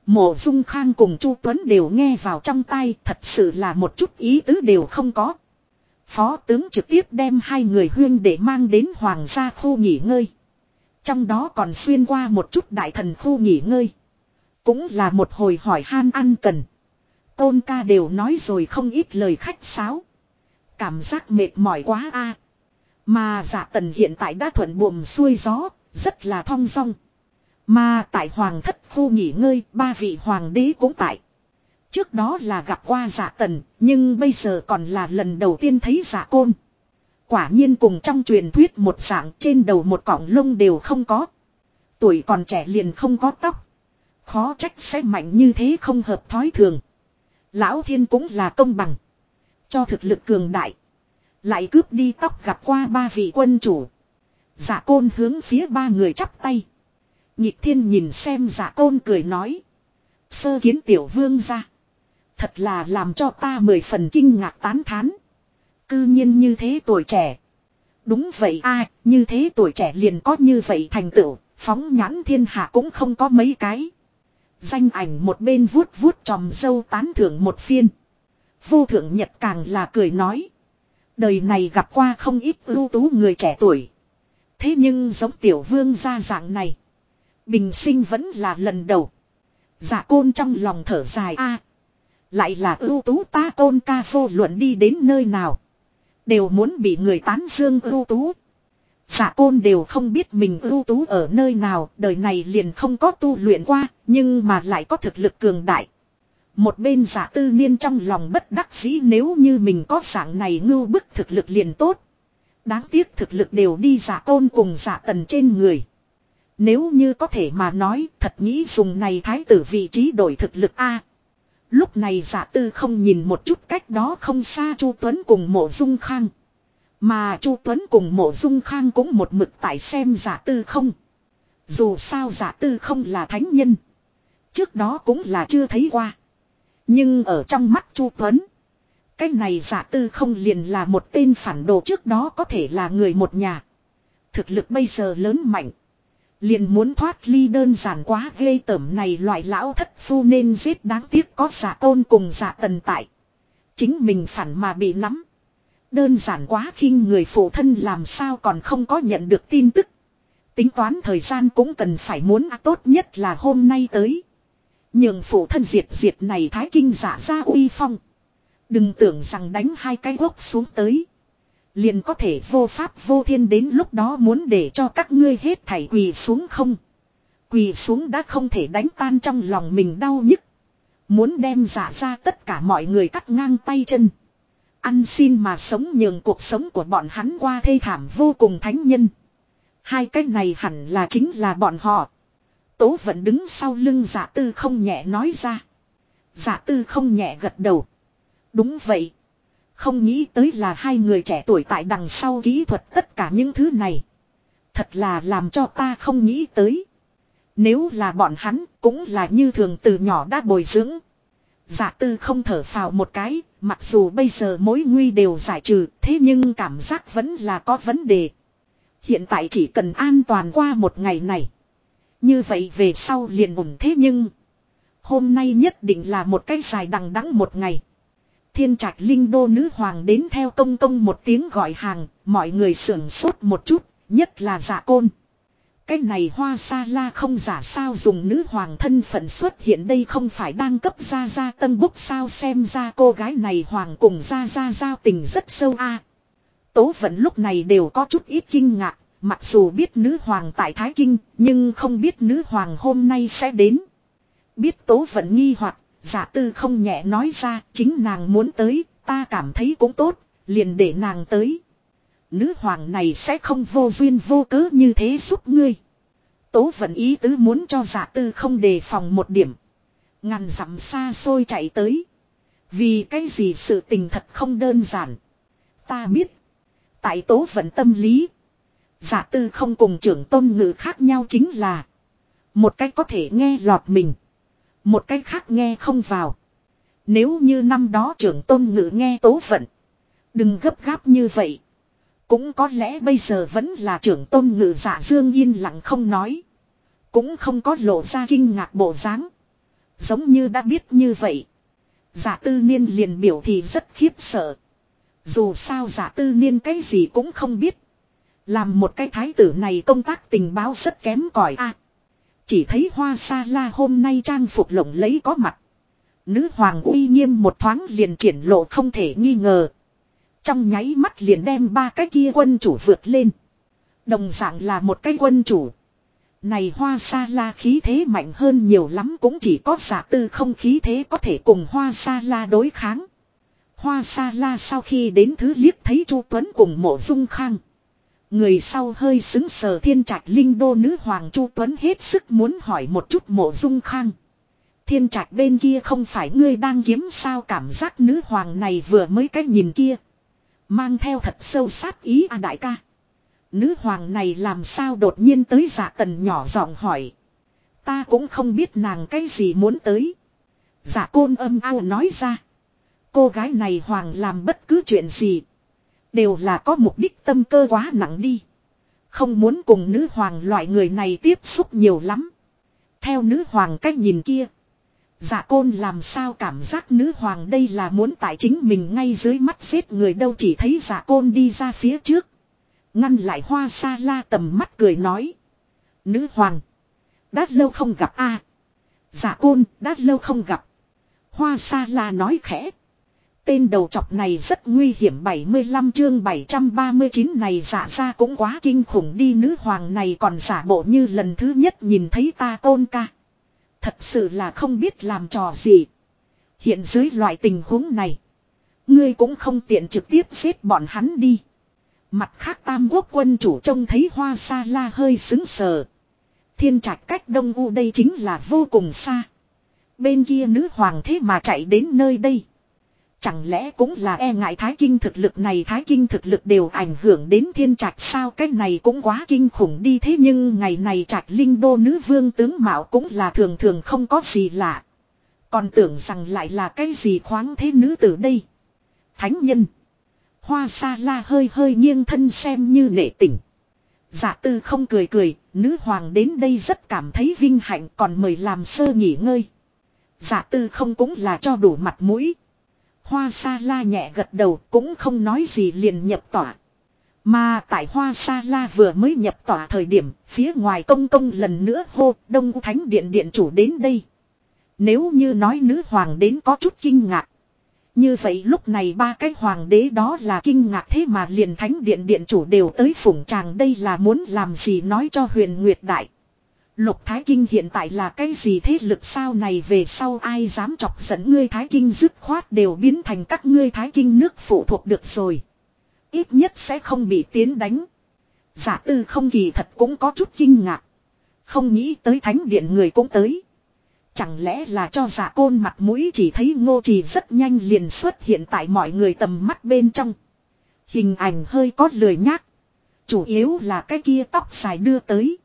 Speaker 1: Mộ dung khang cùng chu Tuấn đều nghe vào trong tay thật sự là một chút ý tứ đều không có. Phó tướng trực tiếp đem hai người huyên để mang đến hoàng gia khu nghỉ ngơi. Trong đó còn xuyên qua một chút đại thần khu nghỉ ngơi. Cũng là một hồi hỏi han ăn cần. Tôn ca đều nói rồi không ít lời khách sáo. Cảm giác mệt mỏi quá a. Mà giả tần hiện tại đã thuận buồm xuôi gió, rất là thong dong. Mà tại hoàng thất khu nghỉ ngơi, ba vị hoàng đế cũng tại. Trước đó là gặp qua giả tần, nhưng bây giờ còn là lần đầu tiên thấy giả côn. Quả nhiên cùng trong truyền thuyết một dạng trên đầu một cọng lông đều không có. Tuổi còn trẻ liền không có tóc. Khó trách sẽ mạnh như thế không hợp thói thường. Lão thiên cũng là công bằng. Cho thực lực cường đại. Lại cướp đi tóc gặp qua ba vị quân chủ. Giả côn hướng phía ba người chắp tay. Nhịp thiên nhìn xem giả côn cười nói. Sơ kiến tiểu vương ra. Thật là làm cho ta mười phần kinh ngạc tán thán. Cư nhiên như thế tuổi trẻ. Đúng vậy ai, như thế tuổi trẻ liền có như vậy thành tựu, phóng nhãn thiên hạ cũng không có mấy cái. Danh ảnh một bên vuốt vuốt tròm dâu tán thưởng một phiên. Vô thượng nhật càng là cười nói. Đời này gặp qua không ít ưu tú người trẻ tuổi. Thế nhưng giống tiểu vương gia dạng này. Bình sinh vẫn là lần đầu. giả côn trong lòng thở dài a Lại là ưu tú ta tôn ca vô luận đi đến nơi nào. Đều muốn bị người tán dương ưu tú. Dạ côn đều không biết mình ưu tú ở nơi nào, đời này liền không có tu luyện qua, nhưng mà lại có thực lực cường đại. Một bên giả tư niên trong lòng bất đắc dĩ nếu như mình có dạng này ngưu bức thực lực liền tốt. Đáng tiếc thực lực đều đi giả côn cùng giả tần trên người. Nếu như có thể mà nói thật nghĩ dùng này thái tử vị trí đổi thực lực A. Lúc này giả tư không nhìn một chút cách đó không xa Chu Tuấn cùng mộ dung khang. Mà Chu Tuấn cùng mộ dung khang cũng một mực tại xem giả tư không. Dù sao giả tư không là thánh nhân. Trước đó cũng là chưa thấy qua. Nhưng ở trong mắt Chu Tuấn. Cái này giả tư không liền là một tên phản đồ trước đó có thể là người một nhà. Thực lực bây giờ lớn mạnh. Liền muốn thoát ly đơn giản quá ghê tởm này loại lão thất phu nên giết đáng tiếc có giả tôn cùng giả tần tại. Chính mình phản mà bị nắm. Đơn giản quá khinh người phụ thân làm sao còn không có nhận được tin tức. Tính toán thời gian cũng cần phải muốn à, tốt nhất là hôm nay tới. Nhường phụ thân diệt diệt này thái kinh giả ra uy phong. Đừng tưởng rằng đánh hai cái gốc xuống tới. Liền có thể vô pháp vô thiên đến lúc đó muốn để cho các ngươi hết thảy quỳ xuống không. Quỳ xuống đã không thể đánh tan trong lòng mình đau nhức. Muốn đem giả ra tất cả mọi người cắt ngang tay chân. Ăn xin mà sống nhường cuộc sống của bọn hắn qua thê thảm vô cùng thánh nhân. Hai cái này hẳn là chính là bọn họ. Tố vẫn đứng sau lưng giả tư không nhẹ nói ra. Giả tư không nhẹ gật đầu. Đúng vậy. Không nghĩ tới là hai người trẻ tuổi tại đằng sau kỹ thuật tất cả những thứ này. Thật là làm cho ta không nghĩ tới. Nếu là bọn hắn cũng là như thường từ nhỏ đã bồi dưỡng. Giả tư không thở phào một cái, mặc dù bây giờ mối nguy đều giải trừ, thế nhưng cảm giác vẫn là có vấn đề. Hiện tại chỉ cần an toàn qua một ngày này. Như vậy về sau liền ổn thế nhưng. Hôm nay nhất định là một cái dài đằng đẵng một ngày. Thiên trạch linh đô nữ hoàng đến theo công công một tiếng gọi hàng, mọi người sưởng sốt một chút, nhất là giả côn. Cái này hoa sa la không giả sao dùng nữ hoàng thân phận xuất hiện đây không phải đang cấp ra ra tân búc sao xem ra cô gái này hoàng cùng ra ra giao tình rất sâu a. Tố vẫn lúc này đều có chút ít kinh ngạc, mặc dù biết nữ hoàng tại Thái Kinh, nhưng không biết nữ hoàng hôm nay sẽ đến. Biết tố vẫn nghi hoặc giả tư không nhẹ nói ra, chính nàng muốn tới, ta cảm thấy cũng tốt, liền để nàng tới. Nữ hoàng này sẽ không vô duyên vô cớ như thế giúp ngươi. Tố vận ý tứ muốn cho giả tư không đề phòng một điểm. Ngàn dặm xa xôi chạy tới. Vì cái gì sự tình thật không đơn giản. Ta biết. Tại tố vận tâm lý. Giả tư không cùng trưởng tôn ngữ khác nhau chính là. Một cách có thể nghe lọt mình. Một cách khác nghe không vào. Nếu như năm đó trưởng tôn ngữ nghe tố vận. Đừng gấp gáp như vậy. Cũng có lẽ bây giờ vẫn là trưởng tôn ngự giả dương yên lặng không nói. Cũng không có lộ ra kinh ngạc bộ dáng. Giống như đã biết như vậy. Giả tư niên liền biểu thì rất khiếp sợ. Dù sao giả tư niên cái gì cũng không biết. Làm một cái thái tử này công tác tình báo rất kém cỏi a. chỉ thấy hoa sa la hôm nay trang phục lộng lấy có mặt. Nữ hoàng uy nghiêm một thoáng liền triển lộ không thể nghi ngờ. Trong nháy mắt liền đem ba cái kia quân chủ vượt lên. Đồng dạng là một cái quân chủ. Này hoa sa la khí thế mạnh hơn nhiều lắm cũng chỉ có giả tư không khí thế có thể cùng hoa sa la đối kháng. Hoa sa la sau khi đến thứ liếc thấy Chu Tuấn cùng mộ dung khang. Người sau hơi xứng sờ thiên trạch linh đô nữ hoàng Chu Tuấn hết sức muốn hỏi một chút mộ dung khang. Thiên trạch bên kia không phải ngươi đang kiếm sao cảm giác nữ hoàng này vừa mới cách nhìn kia. Mang theo thật sâu sát ý à đại ca. Nữ hoàng này làm sao đột nhiên tới giả tần nhỏ giọng hỏi. Ta cũng không biết nàng cái gì muốn tới. Giả côn âm ao nói ra. Cô gái này hoàng làm bất cứ chuyện gì. Đều là có mục đích tâm cơ quá nặng đi. Không muốn cùng nữ hoàng loại người này tiếp xúc nhiều lắm. Theo nữ hoàng cách nhìn kia. Giả côn làm sao cảm giác nữ hoàng đây là muốn tại chính mình ngay dưới mắt giết người đâu chỉ thấy giả côn đi ra phía trước. Ngăn lại hoa sa la tầm mắt cười nói. Nữ hoàng. Đã lâu không gặp a Giả côn, đã lâu không gặp. Hoa sa la nói khẽ. Tên đầu chọc này rất nguy hiểm 75 chương 739 này giả ra cũng quá kinh khủng đi nữ hoàng này còn giả bộ như lần thứ nhất nhìn thấy ta tôn ca. Thật sự là không biết làm trò gì. Hiện dưới loại tình huống này. Ngươi cũng không tiện trực tiếp giết bọn hắn đi. Mặt khác tam quốc quân chủ trông thấy hoa sa la hơi xứng sờ. Thiên trạch cách đông u đây chính là vô cùng xa. Bên kia nữ hoàng thế mà chạy đến nơi đây. Chẳng lẽ cũng là e ngại thái kinh thực lực này thái kinh thực lực đều ảnh hưởng đến thiên trạch sao cái này cũng quá kinh khủng đi thế nhưng ngày này trạch linh đô nữ vương tướng mạo cũng là thường thường không có gì lạ. Còn tưởng rằng lại là cái gì khoáng thế nữ tử đây. Thánh nhân. Hoa sa la hơi hơi nghiêng thân xem như nể tỉnh Giả dạ tư không cười cười, nữ hoàng đến đây rất cảm thấy vinh hạnh còn mời làm sơ nghỉ ngơi. Giả tư không cũng là cho đủ mặt mũi. Hoa sa la nhẹ gật đầu cũng không nói gì liền nhập tỏa. Mà tại hoa sa la vừa mới nhập tỏa thời điểm, phía ngoài công công lần nữa hô, đông thánh điện điện chủ đến đây. Nếu như nói nữ hoàng đến có chút kinh ngạc. Như vậy lúc này ba cái hoàng đế đó là kinh ngạc thế mà liền thánh điện điện chủ đều tới phủng tràng đây là muốn làm gì nói cho huyền nguyệt đại. Lục Thái Kinh hiện tại là cái gì thế lực sao này về sau ai dám chọc dẫn ngươi Thái Kinh dứt khoát đều biến thành các ngươi Thái Kinh nước phụ thuộc được rồi. Ít nhất sẽ không bị tiến đánh. Giả tư không kỳ thật cũng có chút kinh ngạc. Không nghĩ tới thánh điện người cũng tới. Chẳng lẽ là cho giả côn mặt mũi chỉ thấy ngô trì rất nhanh liền xuất hiện tại mọi người tầm mắt bên trong. Hình ảnh hơi có lười nhác. Chủ yếu là cái kia tóc dài đưa tới.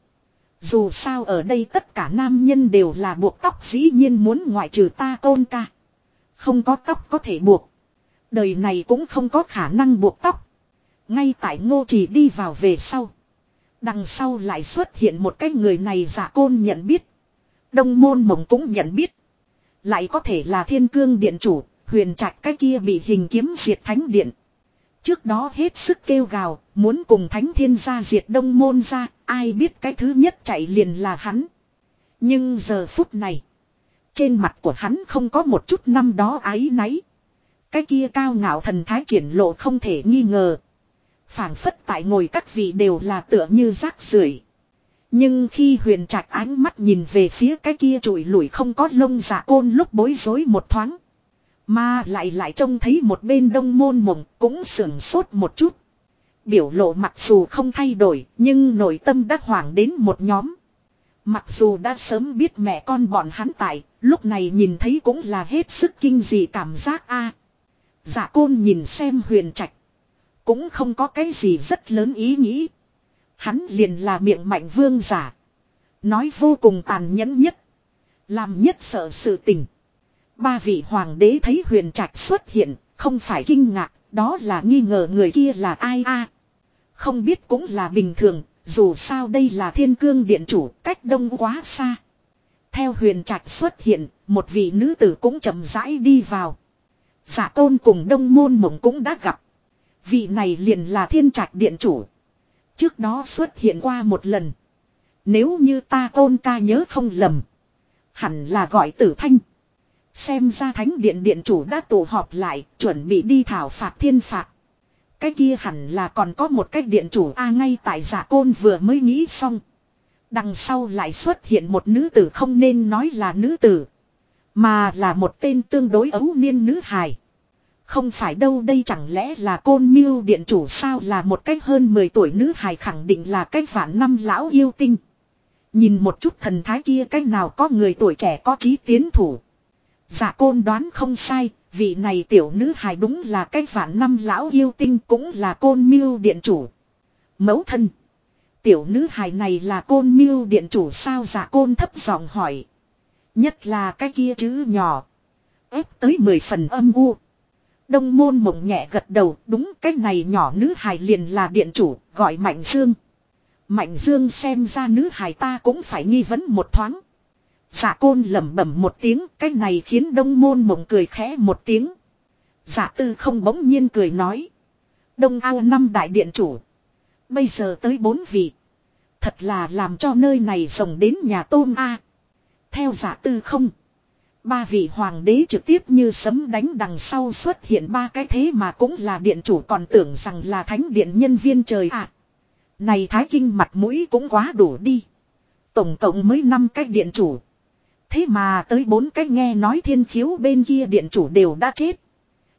Speaker 1: Dù sao ở đây tất cả nam nhân đều là buộc tóc dĩ nhiên muốn ngoại trừ ta tôn ca. Không có tóc có thể buộc. Đời này cũng không có khả năng buộc tóc. Ngay tại ngô chỉ đi vào về sau. Đằng sau lại xuất hiện một cái người này giả côn nhận biết. Đông môn mộng cũng nhận biết. Lại có thể là thiên cương điện chủ, huyền trạch cái kia bị hình kiếm diệt thánh điện. Trước đó hết sức kêu gào, muốn cùng thánh thiên gia diệt đông môn ra, ai biết cái thứ nhất chạy liền là hắn. Nhưng giờ phút này, trên mặt của hắn không có một chút năm đó ái náy. Cái kia cao ngạo thần thái triển lộ không thể nghi ngờ. phảng phất tại ngồi các vị đều là tựa như rác rưởi. Nhưng khi huyền trạch ánh mắt nhìn về phía cái kia trụi lủi không có lông giả côn lúc bối rối một thoáng. Mà lại lại trông thấy một bên đông môn mộng cũng sưởng sốt một chút. Biểu lộ mặc dù không thay đổi nhưng nội tâm đã hoảng đến một nhóm. Mặc dù đã sớm biết mẹ con bọn hắn tại, lúc này nhìn thấy cũng là hết sức kinh dị cảm giác a. À, dạ côn nhìn xem huyền trạch. Cũng không có cái gì rất lớn ý nghĩ. Hắn liền là miệng mạnh vương giả. Nói vô cùng tàn nhẫn nhất. Làm nhất sợ sự tình. Ba vị hoàng đế thấy huyền trạch xuất hiện, không phải kinh ngạc, đó là nghi ngờ người kia là ai a không biết cũng là bình thường, dù sao đây là thiên cương điện chủ, cách đông quá xa. Theo huyền trạch xuất hiện, một vị nữ tử cũng chậm rãi đi vào. Giả tôn cùng đông môn mộng cũng đã gặp. Vị này liền là thiên trạch điện chủ. Trước đó xuất hiện qua một lần. Nếu như ta tôn ca nhớ không lầm. Hẳn là gọi tử thanh. Xem ra thánh điện điện chủ đã tụ họp lại, chuẩn bị đi thảo phạt thiên phạt. Cái kia hẳn là còn có một cách điện chủ A ngay tại giả côn vừa mới nghĩ xong. Đằng sau lại xuất hiện một nữ tử không nên nói là nữ tử. Mà là một tên tương đối ấu niên nữ hài. Không phải đâu đây chẳng lẽ là côn miêu điện chủ sao là một cách hơn 10 tuổi nữ hài khẳng định là cái vạn năm lão yêu tinh. Nhìn một chút thần thái kia cách nào có người tuổi trẻ có trí tiến thủ. giả côn đoán không sai, vị này tiểu nữ hài đúng là cái vạn năm lão yêu tinh cũng là côn mưu điện chủ. Mẫu thân. Tiểu nữ hài này là côn mưu điện chủ sao giả côn thấp giọng hỏi. Nhất là cái kia chữ nhỏ. ép tới 10 phần âm u. Đông môn mộng nhẹ gật đầu, đúng cái này nhỏ nữ hài liền là điện chủ, gọi Mạnh Dương. Mạnh Dương xem ra nữ hài ta cũng phải nghi vấn một thoáng. Giả côn lẩm bẩm một tiếng, cái này khiến đông môn mộng cười khẽ một tiếng. Giả tư không bỗng nhiên cười nói. Đông ao năm đại điện chủ. Bây giờ tới bốn vị. Thật là làm cho nơi này rồng đến nhà tôm A. Theo giả tư không. Ba vị hoàng đế trực tiếp như sấm đánh đằng sau xuất hiện ba cái thế mà cũng là điện chủ còn tưởng rằng là thánh điện nhân viên trời ạ. Này thái kinh mặt mũi cũng quá đủ đi. Tổng cộng mới năm cái điện chủ. Thế mà tới bốn cái nghe nói thiên khiếu bên kia điện chủ đều đã chết.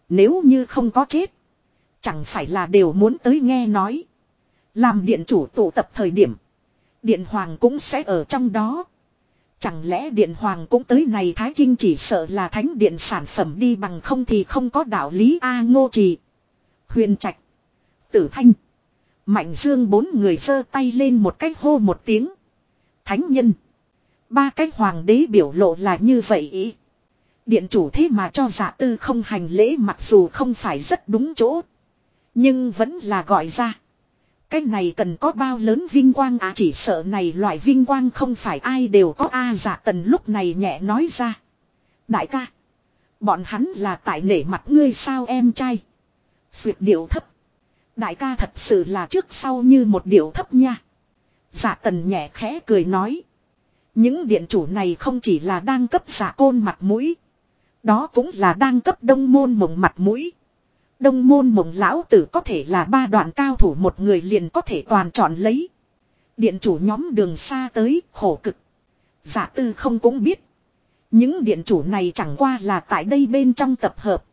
Speaker 1: Nếu như không có chết. Chẳng phải là đều muốn tới nghe nói. Làm điện chủ tụ tập thời điểm. Điện hoàng cũng sẽ ở trong đó. Chẳng lẽ điện hoàng cũng tới này Thái Kinh chỉ sợ là thánh điện sản phẩm đi bằng không thì không có đạo lý A ngô trì. Huyền trạch. Tử thanh. Mạnh dương bốn người giơ tay lên một cách hô một tiếng. Thánh nhân. Ba cái hoàng đế biểu lộ là như vậy ý. Điện chủ thế mà cho giả tư không hành lễ mặc dù không phải rất đúng chỗ. Nhưng vẫn là gọi ra. Cái này cần có bao lớn vinh quang à chỉ sợ này loại vinh quang không phải ai đều có a à, giả tần lúc này nhẹ nói ra. Đại ca. Bọn hắn là tại nể mặt ngươi sao em trai. Duyệt điệu thấp. Đại ca thật sự là trước sau như một điệu thấp nha. Giả tần nhẹ khẽ cười nói. Những điện chủ này không chỉ là đang cấp giả côn mặt mũi. Đó cũng là đang cấp đông môn mộng mặt mũi. Đông môn mộng lão tử có thể là ba đoạn cao thủ một người liền có thể toàn chọn lấy. Điện chủ nhóm đường xa tới, khổ cực. Giả tư không cũng biết. Những điện chủ này chẳng qua là tại đây bên trong tập hợp.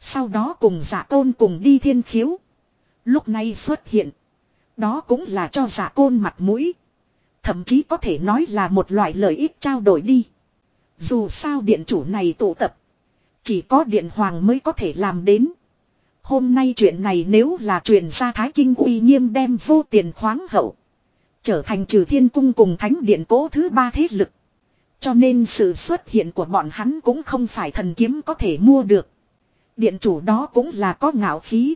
Speaker 1: Sau đó cùng giả tôn cùng đi thiên khiếu. Lúc này xuất hiện. Đó cũng là cho giả côn mặt mũi. Thậm chí có thể nói là một loại lợi ích trao đổi đi. Dù sao điện chủ này tụ tập. Chỉ có điện hoàng mới có thể làm đến. Hôm nay chuyện này nếu là truyền ra Thái Kinh uy nghiêm đem vô tiền khoáng hậu. Trở thành trừ thiên cung cùng thánh điện cố thứ ba thế lực. Cho nên sự xuất hiện của bọn hắn cũng không phải thần kiếm có thể mua được. Điện chủ đó cũng là có ngạo khí.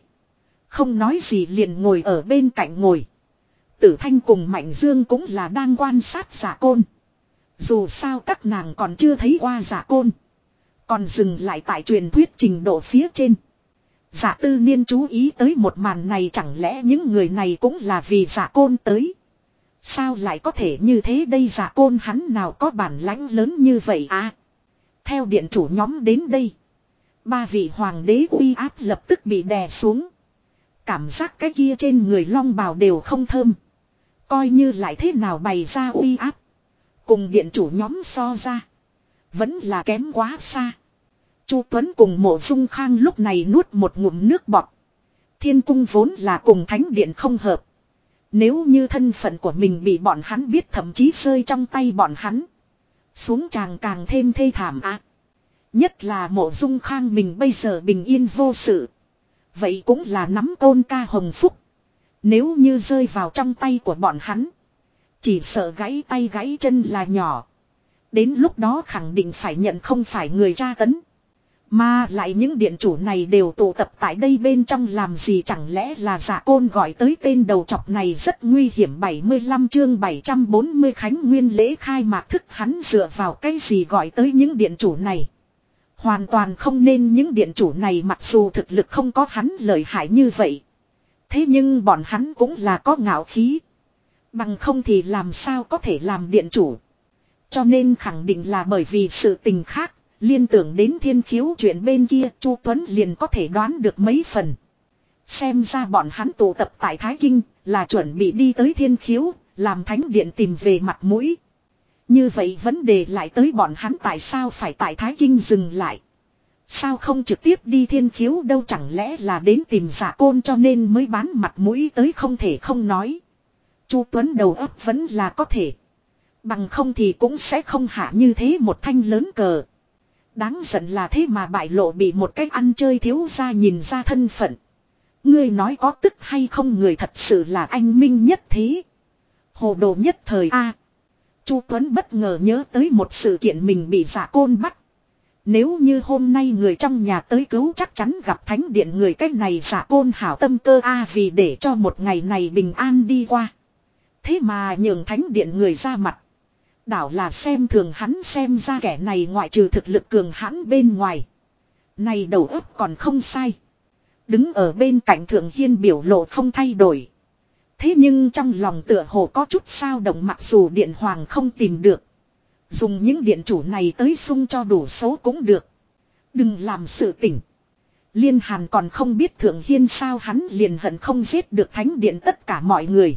Speaker 1: Không nói gì liền ngồi ở bên cạnh ngồi. Tử Thanh cùng Mạnh Dương cũng là đang quan sát giả côn. Dù sao các nàng còn chưa thấy qua giả côn. Còn dừng lại tại truyền thuyết trình độ phía trên. Giả tư niên chú ý tới một màn này chẳng lẽ những người này cũng là vì giả côn tới. Sao lại có thể như thế đây giả côn hắn nào có bản lãnh lớn như vậy à. Theo điện chủ nhóm đến đây. Ba vị hoàng đế uy áp lập tức bị đè xuống. Cảm giác cái kia trên người long bào đều không thơm. Coi như lại thế nào bày ra uy áp. Cùng điện chủ nhóm so ra. Vẫn là kém quá xa. Chu Tuấn cùng mộ dung khang lúc này nuốt một ngụm nước bọt. Thiên cung vốn là cùng thánh điện không hợp. Nếu như thân phận của mình bị bọn hắn biết thậm chí rơi trong tay bọn hắn. Xuống tràng càng thêm thê thảm ác. Nhất là mộ dung khang mình bây giờ bình yên vô sự. Vậy cũng là nắm tôn ca hồng phúc. Nếu như rơi vào trong tay của bọn hắn. Chỉ sợ gãy tay gãy chân là nhỏ. Đến lúc đó khẳng định phải nhận không phải người tra tấn. Mà lại những điện chủ này đều tụ tập tại đây bên trong làm gì chẳng lẽ là giả côn gọi tới tên đầu chọc này rất nguy hiểm 75 chương 740 Khánh Nguyên lễ khai mạc thức hắn dựa vào cái gì gọi tới những điện chủ này. Hoàn toàn không nên những điện chủ này mặc dù thực lực không có hắn lợi hại như vậy. Thế nhưng bọn hắn cũng là có ngạo khí. Bằng không thì làm sao có thể làm điện chủ. Cho nên khẳng định là bởi vì sự tình khác, liên tưởng đến thiên khiếu chuyện bên kia Chu Tuấn liền có thể đoán được mấy phần. Xem ra bọn hắn tụ tập tại Thái Kinh là chuẩn bị đi tới thiên khiếu, làm thánh điện tìm về mặt mũi. Như vậy vấn đề lại tới bọn hắn tại sao phải tại Thái Kinh dừng lại. Sao không trực tiếp đi thiên khiếu đâu chẳng lẽ là đến tìm giả côn cho nên mới bán mặt mũi tới không thể không nói. Chu Tuấn đầu óc vẫn là có thể. Bằng không thì cũng sẽ không hạ như thế một thanh lớn cờ. Đáng giận là thế mà bại lộ bị một cách ăn chơi thiếu ra nhìn ra thân phận. Ngươi nói có tức hay không người thật sự là anh minh nhất thế. Hồ đồ nhất thời A. Chu Tuấn bất ngờ nhớ tới một sự kiện mình bị giả côn bắt. Nếu như hôm nay người trong nhà tới cứu chắc chắn gặp thánh điện người cách này giả côn hảo tâm cơ a vì để cho một ngày này bình an đi qua. Thế mà nhường thánh điện người ra mặt. Đảo là xem thường hắn xem ra kẻ này ngoại trừ thực lực cường hãn bên ngoài. Này đầu óc còn không sai. Đứng ở bên cạnh thượng hiên biểu lộ không thay đổi. Thế nhưng trong lòng tựa hồ có chút sao động mặc dù điện hoàng không tìm được. Dùng những điện chủ này tới sung cho đủ số cũng được. Đừng làm sự tỉnh. Liên Hàn còn không biết Thượng Hiên sao hắn liền hận không giết được thánh điện tất cả mọi người.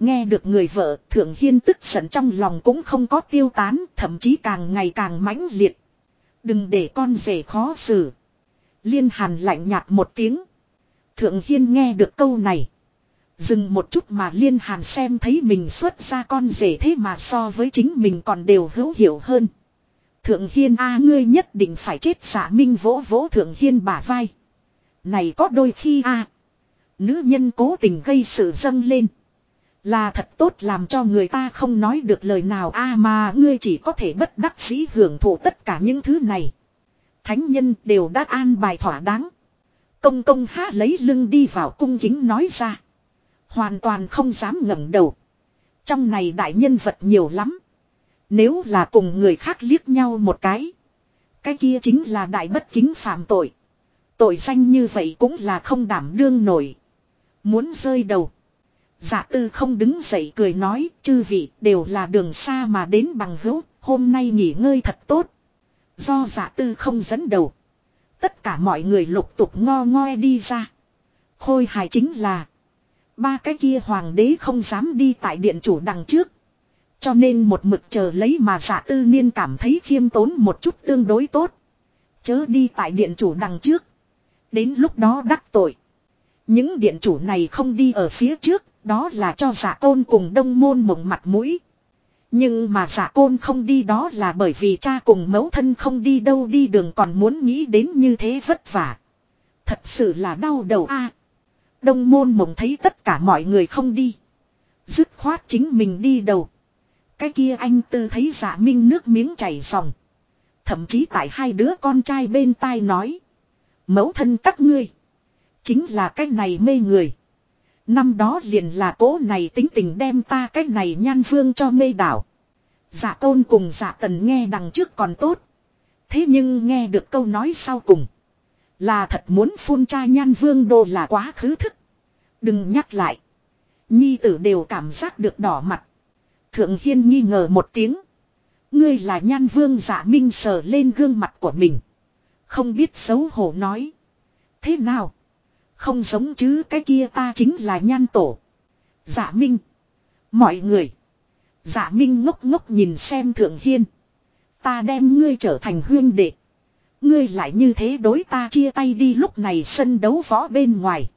Speaker 1: Nghe được người vợ, Thượng Hiên tức giận trong lòng cũng không có tiêu tán, thậm chí càng ngày càng mãnh liệt. Đừng để con rể khó xử. Liên Hàn lạnh nhạt một tiếng. Thượng Hiên nghe được câu này. Dừng một chút mà Liên Hàn xem thấy mình xuất ra con rể thế mà so với chính mình còn đều hữu hiểu hơn. Thượng Hiên a, ngươi nhất định phải chết giả minh vỗ vỗ Thượng Hiên bả vai. Này có đôi khi a Nữ nhân cố tình gây sự dâng lên. Là thật tốt làm cho người ta không nói được lời nào a mà ngươi chỉ có thể bất đắc dĩ hưởng thụ tất cả những thứ này. Thánh nhân đều đã an bài thỏa đáng. Công công há lấy lưng đi vào cung kính nói ra. Hoàn toàn không dám ngẩng đầu. Trong này đại nhân vật nhiều lắm. Nếu là cùng người khác liếc nhau một cái. Cái kia chính là đại bất kính phạm tội. Tội danh như vậy cũng là không đảm đương nổi. Muốn rơi đầu. Giả tư không đứng dậy cười nói, chư vị đều là đường xa mà đến bằng hữu, hôm nay nghỉ ngơi thật tốt. Do giả tư không dẫn đầu. Tất cả mọi người lục tục ngo ngoe đi ra. Khôi hài chính là. Ba cái kia hoàng đế không dám đi tại điện chủ đằng trước. Cho nên một mực chờ lấy mà giả tư niên cảm thấy khiêm tốn một chút tương đối tốt. Chớ đi tại điện chủ đằng trước. Đến lúc đó đắc tội. Những điện chủ này không đi ở phía trước, đó là cho giả côn cùng đông môn mộng mặt mũi. Nhưng mà giả côn không đi đó là bởi vì cha cùng mẫu thân không đi đâu đi đường còn muốn nghĩ đến như thế vất vả. Thật sự là đau đầu a đông môn mộng thấy tất cả mọi người không đi. Dứt khoát chính mình đi đầu. Cái kia anh tư thấy giả minh nước miếng chảy ròng. Thậm chí tại hai đứa con trai bên tai nói. Mẫu thân các ngươi. Chính là cái này mê người. Năm đó liền là cố này tính tình đem ta cái này nhan vương cho mê đảo. Giả tôn cùng giả tần nghe đằng trước còn tốt. Thế nhưng nghe được câu nói sau cùng. Là thật muốn phun cha nhan vương đồ là quá khứ thức. Đừng nhắc lại. Nhi tử đều cảm giác được đỏ mặt. Thượng Hiên nghi ngờ một tiếng. Ngươi là nhan vương giả minh sờ lên gương mặt của mình. Không biết xấu hổ nói. Thế nào? Không giống chứ, cái kia ta chính là nhan tổ. Giả Minh. Mọi người. Giả Minh ngốc ngốc nhìn xem Thượng Hiên. Ta đem ngươi trở thành huyên đệ. Ngươi lại như thế đối ta chia tay đi lúc này sân đấu võ bên ngoài.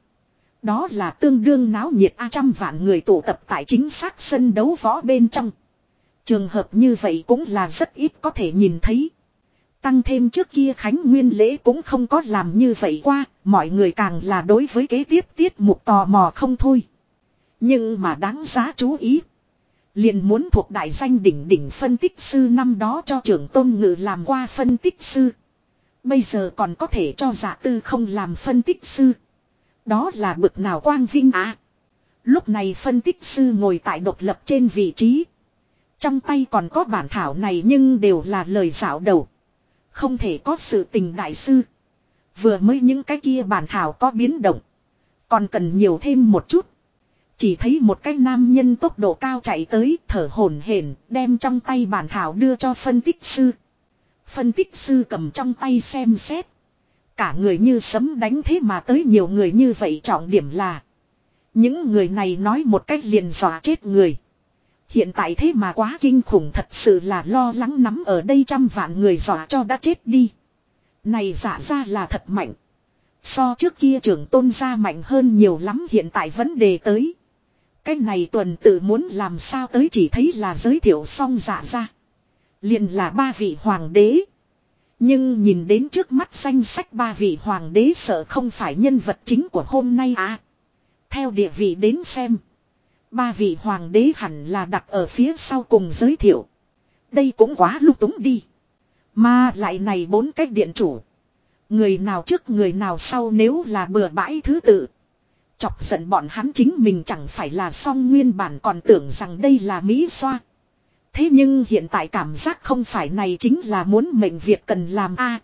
Speaker 1: Đó là tương đương náo nhiệt a trăm vạn người tụ tập tại chính xác sân đấu võ bên trong. Trường hợp như vậy cũng là rất ít có thể nhìn thấy. Tăng thêm trước kia Khánh Nguyên lễ cũng không có làm như vậy qua, mọi người càng là đối với kế tiếp tiết mục tò mò không thôi. Nhưng mà đáng giá chú ý. Liền muốn thuộc đại danh đỉnh đỉnh phân tích sư năm đó cho trưởng tôn ngự làm qua phân tích sư. Bây giờ còn có thể cho giả tư không làm phân tích sư. Đó là bực nào quang vinh á. Lúc này phân tích sư ngồi tại độc lập trên vị trí. Trong tay còn có bản thảo này nhưng đều là lời dạo đầu. Không thể có sự tình đại sư. Vừa mới những cái kia bản thảo có biến động. Còn cần nhiều thêm một chút. Chỉ thấy một cái nam nhân tốc độ cao chạy tới, thở hổn hển, đem trong tay bản thảo đưa cho phân tích sư. Phân tích sư cầm trong tay xem xét. Cả người như sấm đánh thế mà tới nhiều người như vậy trọng điểm là. Những người này nói một cách liền dọa chết người. Hiện tại thế mà quá kinh khủng thật sự là lo lắng nắm ở đây trăm vạn người dọa cho đã chết đi. Này giả ra là thật mạnh. So trước kia trưởng tôn gia mạnh hơn nhiều lắm hiện tại vấn đề tới. Cái này tuần tự muốn làm sao tới chỉ thấy là giới thiệu xong giả ra liền là ba vị hoàng đế. Nhưng nhìn đến trước mắt danh sách ba vị hoàng đế sợ không phải nhân vật chính của hôm nay à. Theo địa vị đến xem. Ba vị hoàng đế hẳn là đặt ở phía sau cùng giới thiệu. Đây cũng quá lúc túng đi. Mà lại này bốn cách điện chủ. Người nào trước người nào sau nếu là bừa bãi thứ tự. Chọc giận bọn hắn chính mình chẳng phải là song nguyên bản còn tưởng rằng đây là Mỹ xoa. Thế nhưng hiện tại cảm giác không phải này chính là muốn mệnh việc cần làm a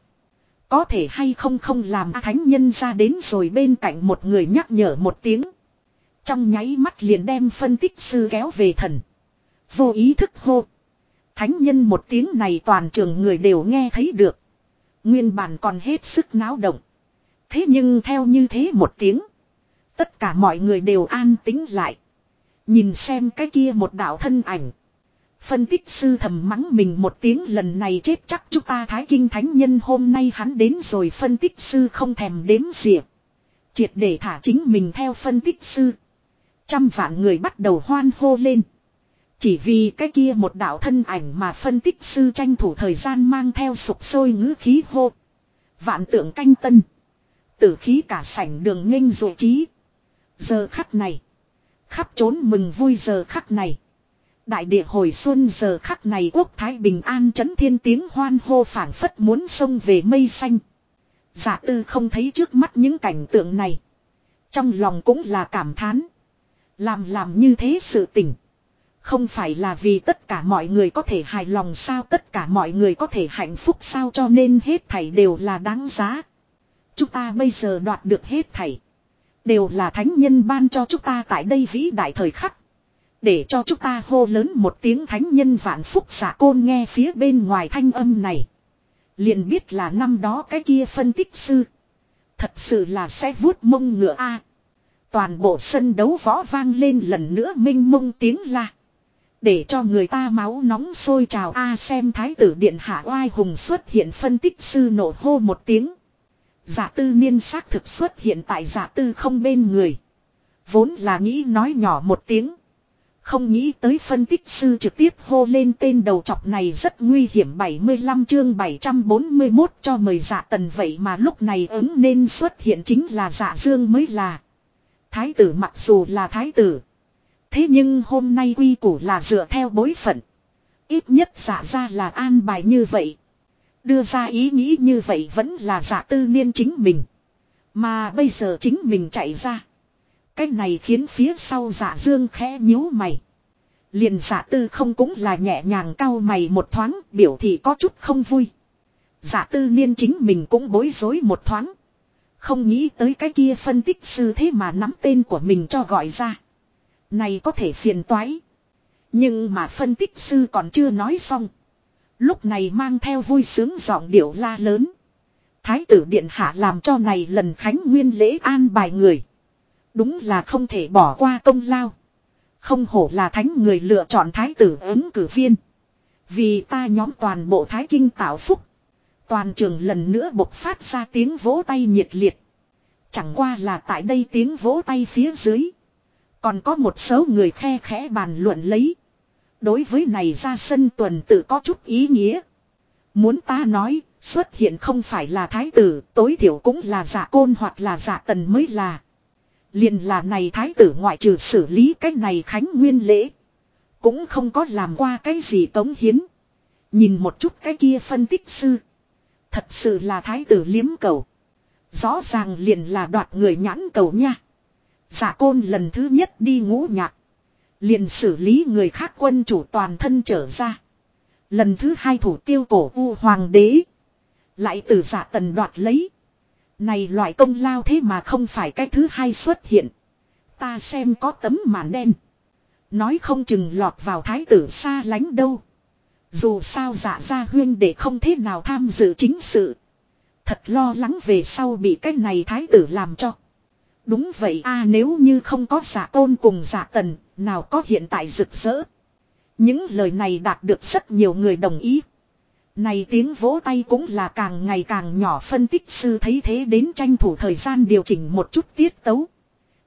Speaker 1: Có thể hay không không làm a thánh nhân ra đến rồi bên cạnh một người nhắc nhở một tiếng. Trong nháy mắt liền đem phân tích sư kéo về thần. Vô ý thức hô. Thánh nhân một tiếng này toàn trường người đều nghe thấy được. Nguyên bản còn hết sức náo động. Thế nhưng theo như thế một tiếng. Tất cả mọi người đều an tính lại. Nhìn xem cái kia một đạo thân ảnh. Phân tích sư thầm mắng mình một tiếng lần này chết chắc chúng ta thái kinh thánh nhân hôm nay hắn đến rồi phân tích sư không thèm đếm diệp. Triệt để thả chính mình theo phân tích sư. Trăm vạn người bắt đầu hoan hô lên. Chỉ vì cái kia một đạo thân ảnh mà phân tích sư tranh thủ thời gian mang theo sục sôi ngữ khí hô. Vạn tượng canh tân. Tử khí cả sảnh đường nghênh dụ trí. Giờ khắc này. Khắp trốn mừng vui giờ khắc này. Đại địa hồi xuân giờ khắc này quốc thái bình an chấn thiên tiếng hoan hô phảng phất muốn xông về mây xanh. Giả tư không thấy trước mắt những cảnh tượng này. Trong lòng cũng là cảm thán. Làm làm như thế sự tình. Không phải là vì tất cả mọi người có thể hài lòng sao, tất cả mọi người có thể hạnh phúc sao, cho nên hết thảy đều là đáng giá. Chúng ta bây giờ đoạt được hết thảy. Đều là thánh nhân ban cho chúng ta tại đây vĩ đại thời khắc. Để cho chúng ta hô lớn một tiếng thánh nhân vạn phúc giả côn nghe phía bên ngoài thanh âm này. Liền biết là năm đó cái kia phân tích sư. Thật sự là sẽ vuốt mông ngựa A. Toàn bộ sân đấu võ vang lên lần nữa minh mông tiếng la. Để cho người ta máu nóng sôi trào A xem thái tử điện hạ oai hùng xuất hiện phân tích sư nổ hô một tiếng. Giả tư niên xác thực xuất hiện tại giả tư không bên người. Vốn là nghĩ nói nhỏ một tiếng. Không nghĩ tới phân tích sư trực tiếp hô lên tên đầu chọc này rất nguy hiểm 75 chương 741 cho mời dạ tần vậy mà lúc này ứng nên xuất hiện chính là dạ dương mới là. Thái tử mặc dù là thái tử. Thế nhưng hôm nay quy củ là dựa theo bối phận. Ít nhất dạ ra là an bài như vậy. Đưa ra ý nghĩ như vậy vẫn là dạ tư niên chính mình. Mà bây giờ chính mình chạy ra. Cái này khiến phía sau giả dương khẽ nhíu mày. Liền giả tư không cũng là nhẹ nhàng cau mày một thoáng, biểu thị có chút không vui. giả tư niên chính mình cũng bối rối một thoáng. Không nghĩ tới cái kia phân tích sư thế mà nắm tên của mình cho gọi ra. Này có thể phiền toái. Nhưng mà phân tích sư còn chưa nói xong. Lúc này mang theo vui sướng giọng điệu la lớn. Thái tử điện hạ làm cho này lần khánh nguyên lễ an bài người. Đúng là không thể bỏ qua công lao. Không hổ là thánh người lựa chọn thái tử ứng cử viên. Vì ta nhóm toàn bộ thái kinh tạo phúc. Toàn trường lần nữa bộc phát ra tiếng vỗ tay nhiệt liệt. Chẳng qua là tại đây tiếng vỗ tay phía dưới. Còn có một số người khe khẽ bàn luận lấy. Đối với này ra sân tuần tự có chút ý nghĩa. Muốn ta nói, xuất hiện không phải là thái tử, tối thiểu cũng là giả côn hoặc là giả tần mới là liền là này thái tử ngoại trừ xử lý cái này khánh nguyên lễ. Cũng không có làm qua cái gì tống hiến. Nhìn một chút cái kia phân tích sư. Thật sự là thái tử liếm cầu. Rõ ràng liền là đoạt người nhãn cầu nha. Giả côn lần thứ nhất đi ngũ nhạc. Liền xử lý người khác quân chủ toàn thân trở ra. Lần thứ hai thủ tiêu cổ u hoàng đế. Lại từ giả tần đoạt lấy. Này loại công lao thế mà không phải cái thứ hai xuất hiện. Ta xem có tấm màn đen. Nói không chừng lọt vào thái tử xa lánh đâu. Dù sao dạ giả ra huyên để không thế nào tham dự chính sự. Thật lo lắng về sau bị cái này thái tử làm cho. Đúng vậy a nếu như không có giả tôn cùng giả tần, nào có hiện tại rực rỡ. Những lời này đạt được rất nhiều người đồng ý. Này tiếng vỗ tay cũng là càng ngày càng nhỏ phân tích sư thấy thế đến tranh thủ thời gian điều chỉnh một chút tiết tấu.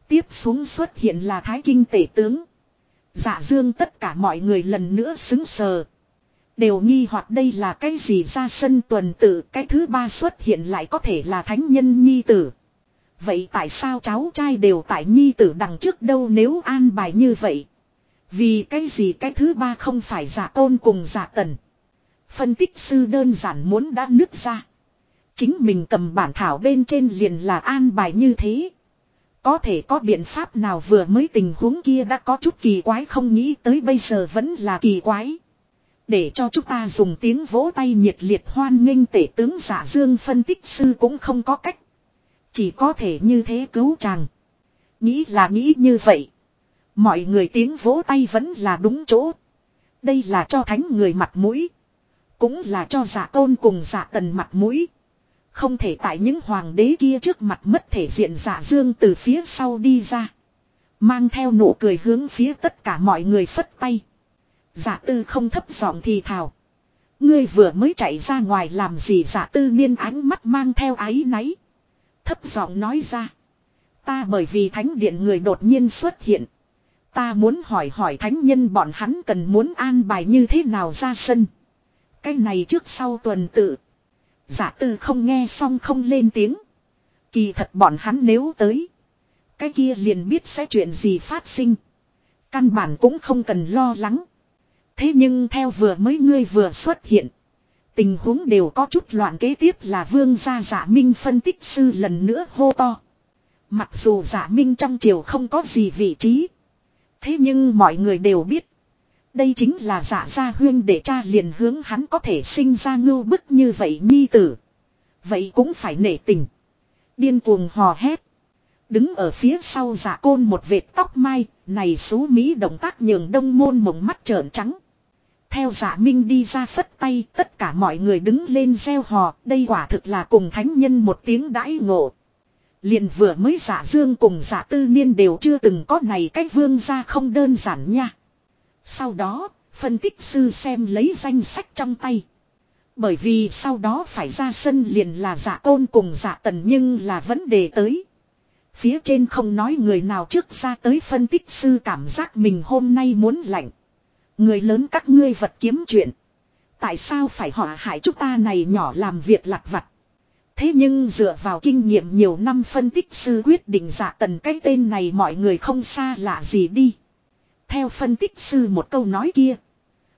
Speaker 1: Tiếp xuống xuất hiện là thái kinh tể tướng. Dạ dương tất cả mọi người lần nữa xứng sờ. Đều nghi hoặc đây là cái gì ra sân tuần tự, cái thứ ba xuất hiện lại có thể là thánh nhân nhi tử. Vậy tại sao cháu trai đều tại nhi tử đằng trước đâu nếu an bài như vậy? Vì cái gì cái thứ ba không phải giả tôn cùng giả tần. Phân tích sư đơn giản muốn đã nứt ra. Chính mình cầm bản thảo bên trên liền là an bài như thế. Có thể có biện pháp nào vừa mới tình huống kia đã có chút kỳ quái không nghĩ tới bây giờ vẫn là kỳ quái. Để cho chúng ta dùng tiếng vỗ tay nhiệt liệt hoan nghênh tể tướng giả dương phân tích sư cũng không có cách. Chỉ có thể như thế cứu chàng. Nghĩ là nghĩ như vậy. Mọi người tiếng vỗ tay vẫn là đúng chỗ. Đây là cho thánh người mặt mũi. Cũng là cho giả tôn cùng giả tần mặt mũi. Không thể tại những hoàng đế kia trước mặt mất thể diện giả dương từ phía sau đi ra. Mang theo nụ cười hướng phía tất cả mọi người phất tay. Giả tư không thấp giọng thì thào. Ngươi vừa mới chạy ra ngoài làm gì giả tư niên ánh mắt mang theo ái náy. Thấp giọng nói ra. Ta bởi vì thánh điện người đột nhiên xuất hiện. Ta muốn hỏi hỏi thánh nhân bọn hắn cần muốn an bài như thế nào ra sân. Cái này trước sau tuần tự. Giả tư không nghe xong không lên tiếng. Kỳ thật bọn hắn nếu tới. Cái kia liền biết sẽ chuyện gì phát sinh. Căn bản cũng không cần lo lắng. Thế nhưng theo vừa mới ngươi vừa xuất hiện. Tình huống đều có chút loạn kế tiếp là vương gia giả minh phân tích sư lần nữa hô to. Mặc dù giả minh trong triều không có gì vị trí. Thế nhưng mọi người đều biết. Đây chính là giả gia huyên để cha liền hướng hắn có thể sinh ra ngưu bức như vậy nhi tử. Vậy cũng phải nể tình. Điên cuồng hò hét. Đứng ở phía sau giả côn một vệt tóc mai, này xú Mỹ động tác nhường đông môn mộng mắt trợn trắng. Theo giả minh đi ra phất tay, tất cả mọi người đứng lên gieo hò, đây quả thực là cùng thánh nhân một tiếng đãi ngộ. Liền vừa mới giả dương cùng giả tư niên đều chưa từng có này cách vương ra không đơn giản nha. Sau đó, phân tích sư xem lấy danh sách trong tay. Bởi vì sau đó phải ra sân liền là giả côn cùng giả tần nhưng là vấn đề tới. Phía trên không nói người nào trước ra tới phân tích sư cảm giác mình hôm nay muốn lạnh. Người lớn các ngươi vật kiếm chuyện. Tại sao phải họa hại chúng ta này nhỏ làm việc lặt vặt. Thế nhưng dựa vào kinh nghiệm nhiều năm phân tích sư quyết định giả tần cái tên này mọi người không xa lạ gì đi. Theo phân tích sư một câu nói kia.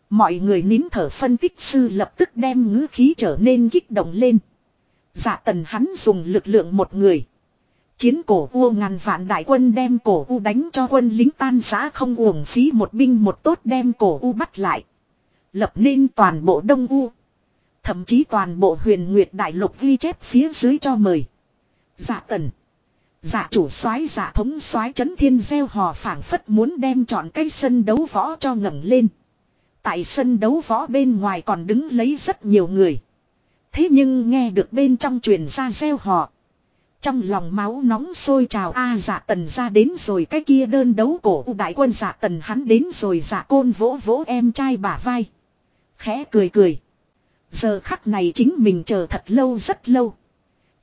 Speaker 1: Mọi người nín thở phân tích sư lập tức đem ngữ khí trở nên kích động lên. Giả tần hắn dùng lực lượng một người. Chiến cổ u ngàn vạn đại quân đem cổ u đánh cho quân lính tan giã không uổng phí một binh một tốt đem cổ u bắt lại. Lập nên toàn bộ đông u. Thậm chí toàn bộ huyền nguyệt đại lục ghi chép phía dưới cho mời. Dạ tần. Dạ chủ soái dạ thống soái chấn thiên gieo hò phảng phất muốn đem chọn cái sân đấu võ cho ngẩng lên. Tại sân đấu võ bên ngoài còn đứng lấy rất nhiều người. Thế nhưng nghe được bên trong truyền ra gieo hò. Trong lòng máu nóng sôi trào a à, dạ tần ra đến rồi cái kia đơn đấu cổ đại quân dạ tần hắn đến rồi dạ côn vỗ vỗ em trai bả vai. Khẽ cười cười. Giờ khắc này chính mình chờ thật lâu rất lâu.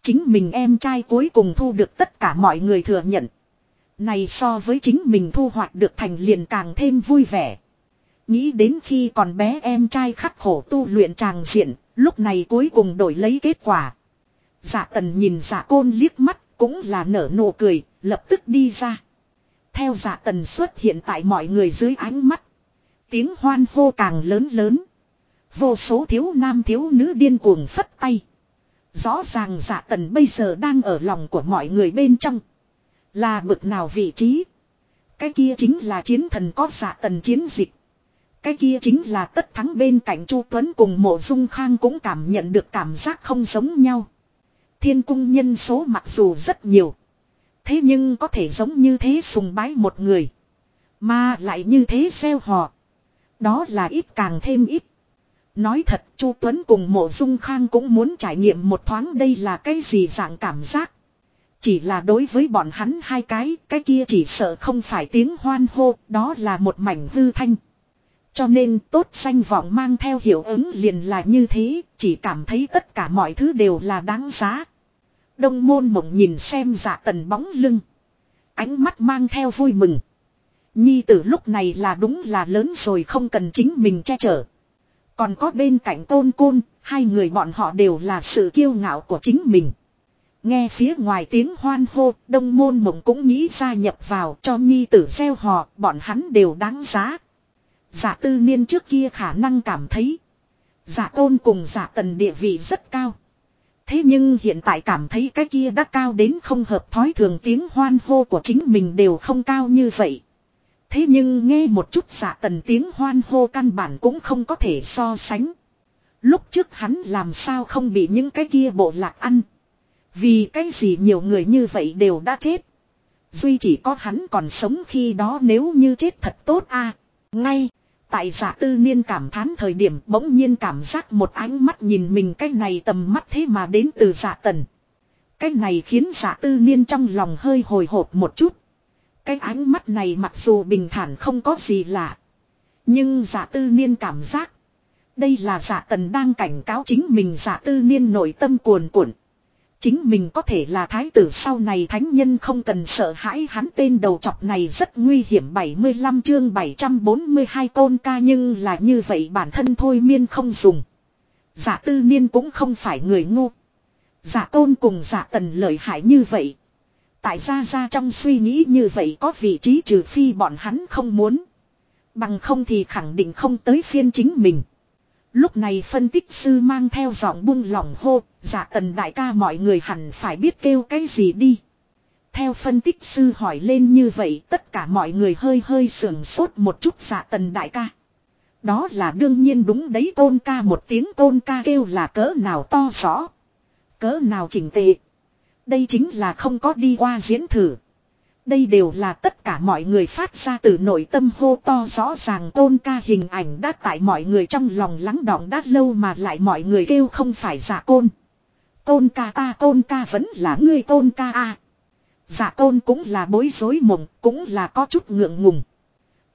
Speaker 1: Chính mình em trai cuối cùng thu được tất cả mọi người thừa nhận. Này so với chính mình thu hoạch được thành liền càng thêm vui vẻ. Nghĩ đến khi còn bé em trai khắc khổ tu luyện tràng diện, lúc này cuối cùng đổi lấy kết quả. Dạ tần nhìn dạ côn liếc mắt, cũng là nở nụ cười, lập tức đi ra. Theo dạ tần xuất hiện tại mọi người dưới ánh mắt. Tiếng hoan hô càng lớn lớn. Vô số thiếu nam thiếu nữ điên cuồng phất tay. Rõ ràng dạ tần bây giờ đang ở lòng của mọi người bên trong. Là bực nào vị trí. Cái kia chính là chiến thần có dạ tần chiến dịch. Cái kia chính là tất thắng bên cạnh Chu Tuấn cùng mộ dung khang cũng cảm nhận được cảm giác không giống nhau. Thiên cung nhân số mặc dù rất nhiều. Thế nhưng có thể giống như thế sùng bái một người. Mà lại như thế xeo họ. Đó là ít càng thêm ít. Nói thật Chu Tuấn cùng mộ dung khang cũng muốn trải nghiệm một thoáng đây là cái gì dạng cảm giác. Chỉ là đối với bọn hắn hai cái, cái kia chỉ sợ không phải tiếng hoan hô, đó là một mảnh hư thanh. Cho nên tốt danh vọng mang theo hiệu ứng liền là như thế, chỉ cảm thấy tất cả mọi thứ đều là đáng giá. Đông môn mộng nhìn xem dạ tần bóng lưng. Ánh mắt mang theo vui mừng. Nhi tử lúc này là đúng là lớn rồi không cần chính mình che chở. Còn có bên cạnh tôn côn, hai người bọn họ đều là sự kiêu ngạo của chính mình. Nghe phía ngoài tiếng hoan hô, đông môn mộng cũng nghĩ gia nhập vào cho nhi tử gieo họ, bọn hắn đều đáng giá. Giả tư niên trước kia khả năng cảm thấy. Giả tôn cùng giả tần địa vị rất cao. Thế nhưng hiện tại cảm thấy cái kia đã cao đến không hợp thói thường tiếng hoan hô của chính mình đều không cao như vậy. Thế nhưng nghe một chút giả tần tiếng hoan hô căn bản cũng không có thể so sánh. Lúc trước hắn làm sao không bị những cái kia bộ lạc ăn. Vì cái gì nhiều người như vậy đều đã chết. Duy chỉ có hắn còn sống khi đó nếu như chết thật tốt a Ngay. Tại giả tư niên cảm thán thời điểm bỗng nhiên cảm giác một ánh mắt nhìn mình cái này tầm mắt thế mà đến từ giả tần. Cái này khiến giả tư niên trong lòng hơi hồi hộp một chút. Cái ánh mắt này mặc dù bình thản không có gì lạ. Nhưng giả tư niên cảm giác. Đây là giả tần đang cảnh cáo chính mình giả tư niên nội tâm cuồn cuộn. Chính mình có thể là thái tử sau này thánh nhân không cần sợ hãi hắn tên đầu chọc này rất nguy hiểm 75 chương 742 tôn ca nhưng là như vậy bản thân thôi miên không dùng. Giả tư niên cũng không phải người ngu. Giả tôn cùng giả tần lợi hại như vậy. Tại ra ra trong suy nghĩ như vậy có vị trí trừ phi bọn hắn không muốn. Bằng không thì khẳng định không tới phiên chính mình. Lúc này phân tích sư mang theo giọng buông lỏng hô, giả tần đại ca mọi người hẳn phải biết kêu cái gì đi. Theo phân tích sư hỏi lên như vậy tất cả mọi người hơi hơi sườn sốt một chút giả tần đại ca. Đó là đương nhiên đúng đấy tôn ca một tiếng tôn ca kêu là cỡ nào to rõ. Cỡ nào chỉnh tệ. Đây chính là không có đi qua diễn thử. Đây đều là tất cả mọi người phát ra từ nội tâm hô to rõ ràng tôn ca hình ảnh đã tại mọi người trong lòng lắng đọng đã lâu mà lại mọi người kêu không phải giả côn. Tôn ca ta tôn ca vẫn là ngươi tôn ca a. Dạ giả tôn cũng là bối rối mộng, cũng là có chút ngượng ngùng.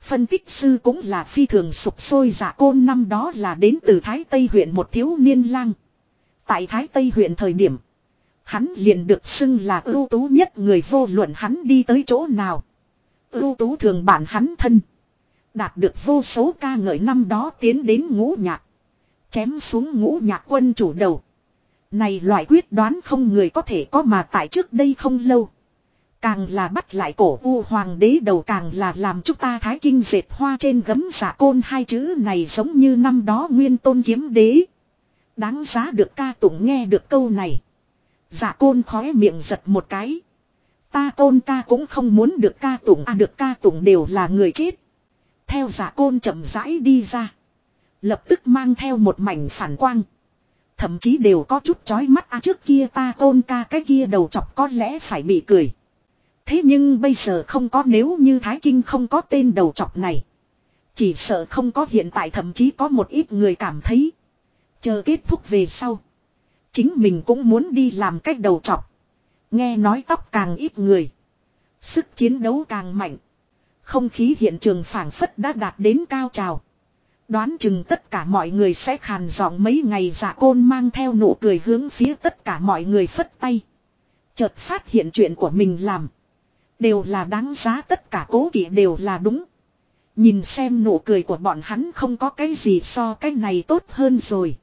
Speaker 1: Phân tích sư cũng là phi thường sụp sôi giả côn năm đó là đến từ Thái Tây huyện một thiếu niên lang. Tại Thái Tây huyện thời điểm. Hắn liền được xưng là ưu tú nhất người vô luận hắn đi tới chỗ nào. Ưu tú thường bản hắn thân. Đạt được vô số ca ngợi năm đó tiến đến ngũ nhạc. Chém xuống ngũ nhạc quân chủ đầu. Này loại quyết đoán không người có thể có mà tại trước đây không lâu. Càng là bắt lại cổ u hoàng đế đầu càng là làm chúng ta thái kinh dệt hoa trên gấm giả côn hai chữ này giống như năm đó nguyên tôn kiếm đế. Đáng giá được ca tụng nghe được câu này dạ côn khóe miệng giật một cái. Ta côn ca cũng không muốn được ca tụng à được ca tụng đều là người chết. Theo giả côn chậm rãi đi ra. Lập tức mang theo một mảnh phản quang. Thậm chí đều có chút chói mắt à trước kia ta côn ca cái kia đầu chọc có lẽ phải bị cười. Thế nhưng bây giờ không có, nếu như Thái Kinh không có tên đầu chọc này. Chỉ sợ không có, hiện tại thậm chí có một ít người cảm thấy. Chờ kết thúc về sau. Chính mình cũng muốn đi làm cách đầu chọc. Nghe nói tóc càng ít người. Sức chiến đấu càng mạnh. Không khí hiện trường phảng phất đã đạt đến cao trào. Đoán chừng tất cả mọi người sẽ khàn giọng mấy ngày giả côn mang theo nụ cười hướng phía tất cả mọi người phất tay. Chợt phát hiện chuyện của mình làm. Đều là đáng giá tất cả cố kỵ đều là đúng. Nhìn xem nụ cười của bọn hắn không có cái gì so cái này tốt hơn rồi.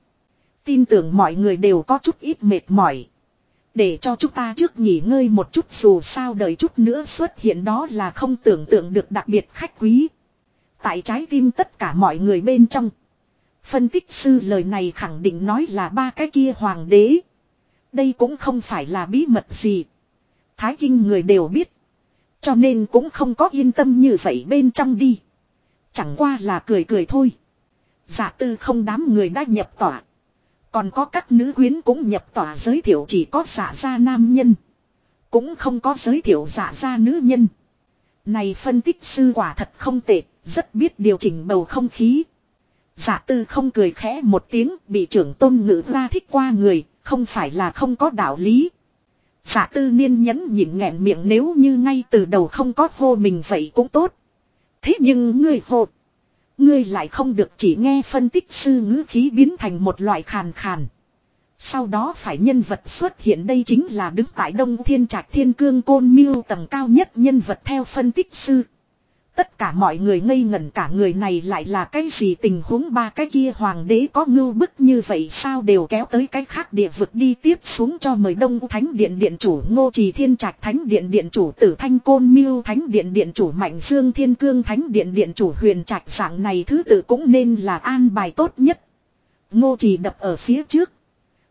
Speaker 1: Tin tưởng mọi người đều có chút ít mệt mỏi. Để cho chúng ta trước nghỉ ngơi một chút dù sao đợi chút nữa xuất hiện đó là không tưởng tượng được đặc biệt khách quý. Tại trái tim tất cả mọi người bên trong. Phân tích sư lời này khẳng định nói là ba cái kia hoàng đế. Đây cũng không phải là bí mật gì. Thái kinh người đều biết. Cho nên cũng không có yên tâm như vậy bên trong đi. Chẳng qua là cười cười thôi. Giả tư không đám người đã nhập tỏa. Còn có các nữ quyến cũng nhập tỏa giới thiệu chỉ có giả gia nam nhân. Cũng không có giới thiệu giả gia nữ nhân. Này phân tích sư quả thật không tệ, rất biết điều chỉnh bầu không khí. Giả tư không cười khẽ một tiếng, bị trưởng tôn ngữ ra thích qua người, không phải là không có đạo lý. Giả tư niên nhẫn nhịn nghẹn miệng nếu như ngay từ đầu không có hô mình vậy cũng tốt. Thế nhưng ngươi hô. Ngươi lại không được chỉ nghe phân tích sư ngữ khí biến thành một loại khàn khàn. Sau đó phải nhân vật xuất hiện đây chính là đứng tại Đông Thiên Trạch Thiên Cương Côn Miêu tầng cao nhất nhân vật theo phân tích sư. Tất cả mọi người ngây ngẩn cả người này lại là cái gì tình huống ba cái kia hoàng đế có ngưu bức như vậy sao đều kéo tới cái khác địa vực đi tiếp xuống cho mời đông thánh điện điện chủ, ngô trì thiên trạch thánh điện điện chủ, tử thanh côn miêu thánh điện điện chủ, mạnh dương thiên cương thánh điện điện chủ, huyền trạch dạng này thứ tự cũng nên là an bài tốt nhất. Ngô trì đập ở phía trước.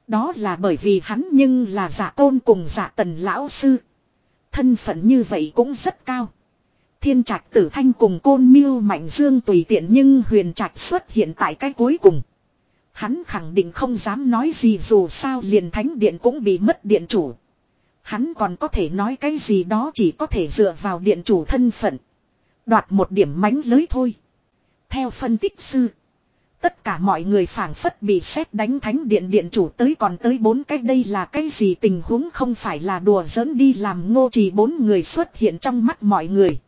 Speaker 1: Đó là bởi vì hắn nhưng là giả tôn cùng giả tần lão sư. Thân phận như vậy cũng rất cao. Thiên trạch tử thanh cùng côn miêu mạnh dương tùy tiện nhưng huyền trạch xuất hiện tại cái cuối cùng. Hắn khẳng định không dám nói gì dù sao liền thánh điện cũng bị mất điện chủ. Hắn còn có thể nói cái gì đó chỉ có thể dựa vào điện chủ thân phận. Đoạt một điểm mánh lưới thôi. Theo phân tích sư. Tất cả mọi người phảng phất bị xét đánh thánh điện điện chủ tới còn tới bốn cái đây là cái gì tình huống không phải là đùa giỡn đi làm ngô trì bốn người xuất hiện trong mắt mọi người.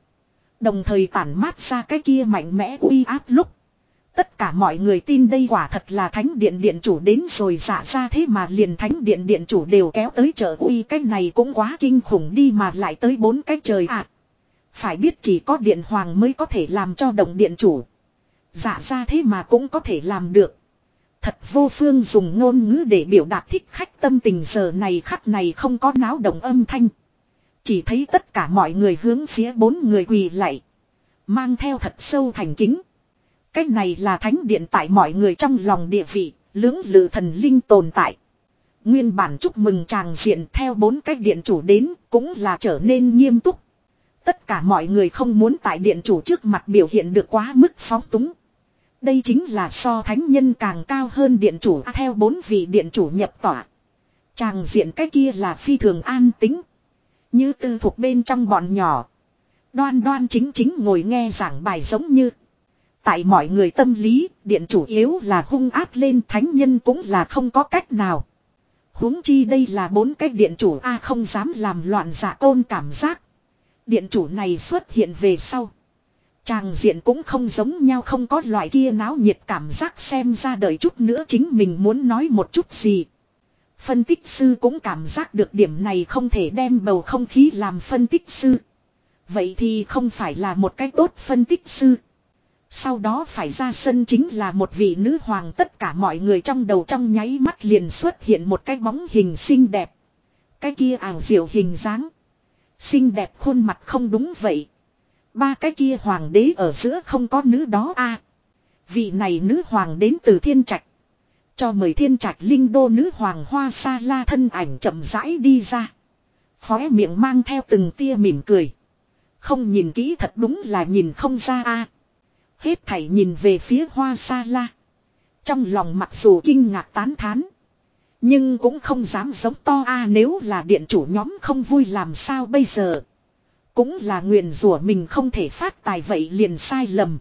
Speaker 1: Đồng thời tản mát ra cái kia mạnh mẽ uy áp lúc. Tất cả mọi người tin đây quả thật là thánh điện điện chủ đến rồi dạ ra thế mà liền thánh điện điện chủ đều kéo tới chợ uy cái này cũng quá kinh khủng đi mà lại tới bốn cái trời ạ. phải biết chỉ có điện hoàng mới có thể làm cho đồng điện chủ. Dạ ra thế mà cũng có thể làm được. Thật vô phương dùng ngôn ngữ để biểu đạt thích khách tâm tình giờ này khắc này không có náo động âm thanh. Chỉ thấy tất cả mọi người hướng phía bốn người quỳ lạy. Mang theo thật sâu thành kính. Cách này là thánh điện tại mọi người trong lòng địa vị, lưỡng lự thần linh tồn tại. Nguyên bản chúc mừng chàng diện theo bốn cách điện chủ đến cũng là trở nên nghiêm túc. Tất cả mọi người không muốn tại điện chủ trước mặt biểu hiện được quá mức phóng túng. Đây chính là so thánh nhân càng cao hơn điện chủ theo bốn vị điện chủ nhập tỏa. Chàng diện cái kia là phi thường an tính. Như tư thuộc bên trong bọn nhỏ. Đoan đoan chính chính ngồi nghe giảng bài giống như. Tại mọi người tâm lý, điện chủ yếu là hung áp lên thánh nhân cũng là không có cách nào. huống chi đây là bốn cái điện chủ A không dám làm loạn giả côn cảm giác. Điện chủ này xuất hiện về sau. Tràng diện cũng không giống nhau không có loại kia náo nhiệt cảm giác xem ra đợi chút nữa chính mình muốn nói một chút gì. Phân tích sư cũng cảm giác được điểm này không thể đem bầu không khí làm phân tích sư. Vậy thì không phải là một cái tốt phân tích sư. Sau đó phải ra sân chính là một vị nữ hoàng, tất cả mọi người trong đầu trong nháy mắt liền xuất hiện một cái bóng hình xinh đẹp. Cái kia ảo diệu hình dáng. Xinh đẹp khuôn mặt không đúng vậy. Ba cái kia hoàng đế ở giữa không có nữ đó a Vị này nữ hoàng đến từ thiên trạch. Cho mời thiên trạch linh đô nữ hoàng hoa sa la thân ảnh chậm rãi đi ra. Khóe miệng mang theo từng tia mỉm cười. Không nhìn kỹ thật đúng là nhìn không ra a Hết thảy nhìn về phía hoa sa la. Trong lòng mặc dù kinh ngạc tán thán. Nhưng cũng không dám giống to a nếu là điện chủ nhóm không vui làm sao bây giờ. Cũng là nguyền rủa mình không thể phát tài vậy liền sai lầm.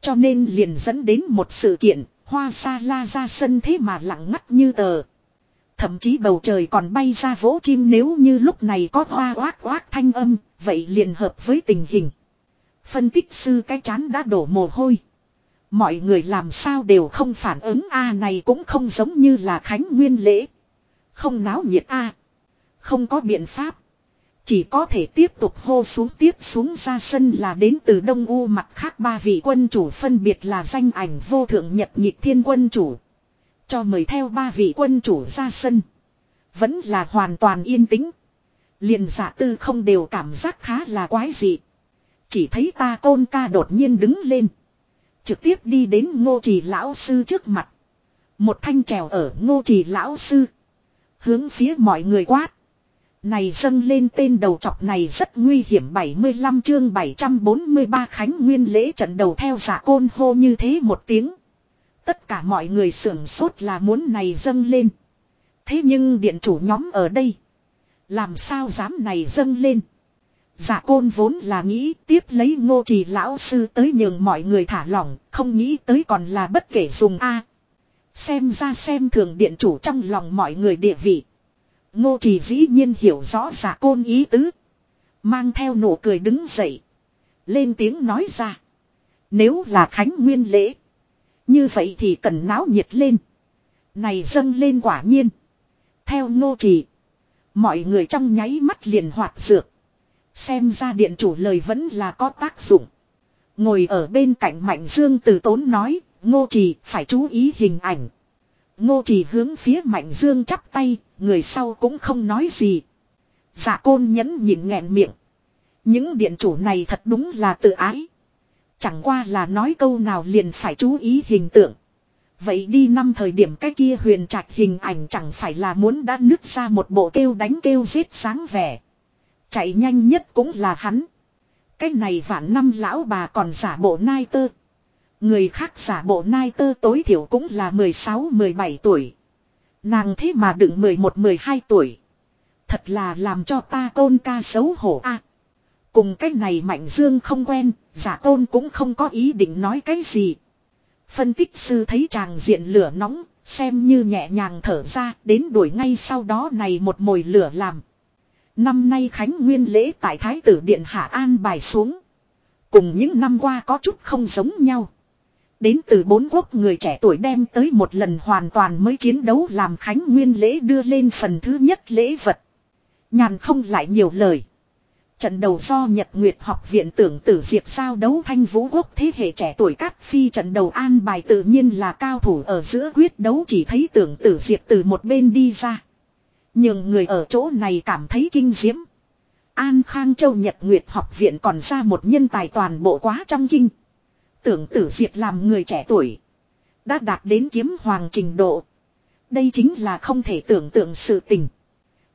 Speaker 1: Cho nên liền dẫn đến một sự kiện, hoa sa la ra sân thế mà lặng ngắt như tờ. Thậm chí bầu trời còn bay ra vỗ chim nếu như lúc này có hoa oát oát thanh âm, vậy liền hợp với tình hình. Phân tích sư cái chán đã đổ mồ hôi. Mọi người làm sao đều không phản ứng A này cũng không giống như là khánh nguyên lễ. Không náo nhiệt A. Không có biện pháp. Chỉ có thể tiếp tục hô xuống tiếp xuống ra sân là đến từ Đông U mặt khác ba vị quân chủ phân biệt là danh ảnh vô thượng nhật nhịp thiên quân chủ. Cho mời theo ba vị quân chủ ra sân. Vẫn là hoàn toàn yên tĩnh. Liền giả tư không đều cảm giác khá là quái dị. Chỉ thấy ta côn ca đột nhiên đứng lên. Trực tiếp đi đến ngô trì lão sư trước mặt. Một thanh trèo ở ngô trì lão sư. Hướng phía mọi người quát. Này dâng lên tên đầu chọc này rất nguy hiểm 75 chương 743 Khánh Nguyên lễ trận đầu theo giả côn hô như thế một tiếng. Tất cả mọi người sưởng sốt là muốn này dâng lên. Thế nhưng điện chủ nhóm ở đây. Làm sao dám này dâng lên. giả côn vốn là nghĩ tiếp lấy ngô trì lão sư tới nhường mọi người thả lỏng, không nghĩ tới còn là bất kể dùng A. Xem ra xem thường điện chủ trong lòng mọi người địa vị. Ngô trì dĩ nhiên hiểu rõ giả côn ý tứ. Mang theo nụ cười đứng dậy. Lên tiếng nói ra. Nếu là khánh nguyên lễ. Như vậy thì cần náo nhiệt lên. Này dâng lên quả nhiên. Theo ngô trì. Mọi người trong nháy mắt liền hoạt dược. Xem ra điện chủ lời vẫn là có tác dụng. Ngồi ở bên cạnh Mạnh Dương từ tốn nói, Ngô Trì phải chú ý hình ảnh. Ngô Chỉ hướng phía Mạnh Dương chắp tay, người sau cũng không nói gì. Dạ côn nhẫn nhịn nghẹn miệng. Những điện chủ này thật đúng là tự ái. Chẳng qua là nói câu nào liền phải chú ý hình tượng. Vậy đi năm thời điểm cái kia huyền trạch hình ảnh chẳng phải là muốn đã nứt ra một bộ kêu đánh kêu giết sáng vẻ. Chạy nhanh nhất cũng là hắn. Cái này vạn năm lão bà còn giả bộ nai tơ. Người khác giả bộ nai tơ tối thiểu cũng là 16-17 tuổi. Nàng thế mà đựng 11-12 tuổi. Thật là làm cho ta tôn ca xấu hổ a. À, cùng cái này mạnh dương không quen, giả tôn cũng không có ý định nói cái gì. Phân tích sư thấy chàng diện lửa nóng, xem như nhẹ nhàng thở ra, đến đuổi ngay sau đó này một mồi lửa làm. Năm nay Khánh Nguyên lễ tại Thái tử Điện Hạ An bài xuống. Cùng những năm qua có chút không giống nhau. Đến từ bốn quốc người trẻ tuổi đem tới một lần hoàn toàn mới chiến đấu làm Khánh Nguyên lễ đưa lên phần thứ nhất lễ vật. Nhàn không lại nhiều lời. Trận đầu do Nhật Nguyệt học viện tưởng tử diệt sao đấu thanh vũ quốc thế hệ trẻ tuổi cát phi trận đầu an bài tự nhiên là cao thủ ở giữa quyết đấu chỉ thấy tưởng tử diệt từ một bên đi ra. Nhưng người ở chỗ này cảm thấy kinh diễm. An Khang Châu Nhật Nguyệt học viện còn ra một nhân tài toàn bộ quá trong kinh. Tưởng tử diệt làm người trẻ tuổi. Đã đạt đến kiếm hoàng trình độ. Đây chính là không thể tưởng tượng sự tình.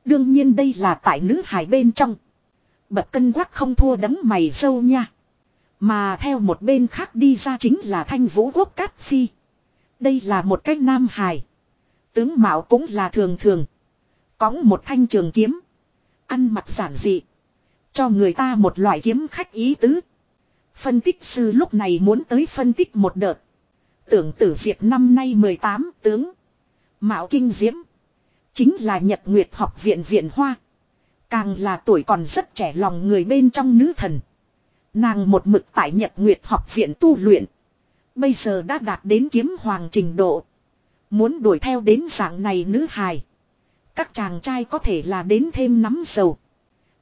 Speaker 1: Đương nhiên đây là tại nữ hải bên trong. Bật cân quắc không thua đấm mày sâu nha. Mà theo một bên khác đi ra chính là thanh vũ quốc cát phi. Đây là một cách nam hài. Tướng mạo cũng là thường thường. Cóng một thanh trường kiếm. Ăn mặc giản dị. Cho người ta một loại kiếm khách ý tứ. Phân tích sư lúc này muốn tới phân tích một đợt. Tưởng tử diệt năm nay 18 tướng. Mạo kinh diễm. Chính là Nhật Nguyệt học viện viện hoa. Càng là tuổi còn rất trẻ lòng người bên trong nữ thần. Nàng một mực tại Nhật Nguyệt học viện tu luyện. Bây giờ đã đạt đến kiếm hoàng trình độ. Muốn đuổi theo đến dạng này nữ hài. Các chàng trai có thể là đến thêm nắm dầu.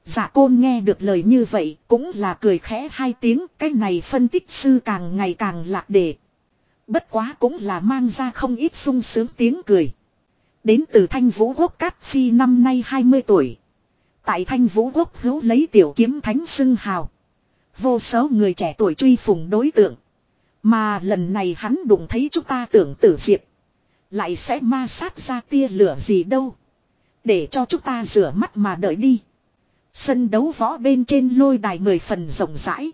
Speaker 1: Giả côn nghe được lời như vậy, cũng là cười khẽ hai tiếng. Cái này phân tích sư càng ngày càng lạc đề. Bất quá cũng là mang ra không ít sung sướng tiếng cười. Đến từ thanh vũ quốc cát phi năm nay 20 tuổi. Tại thanh vũ quốc hữu lấy tiểu kiếm thánh xưng hào. Vô số người trẻ tuổi truy phùng đối tượng. Mà lần này hắn đụng thấy chúng ta tưởng tử diệp. Lại sẽ ma sát ra tia lửa gì đâu. Để cho chúng ta rửa mắt mà đợi đi. Sân đấu võ bên trên lôi đài mười phần rộng rãi.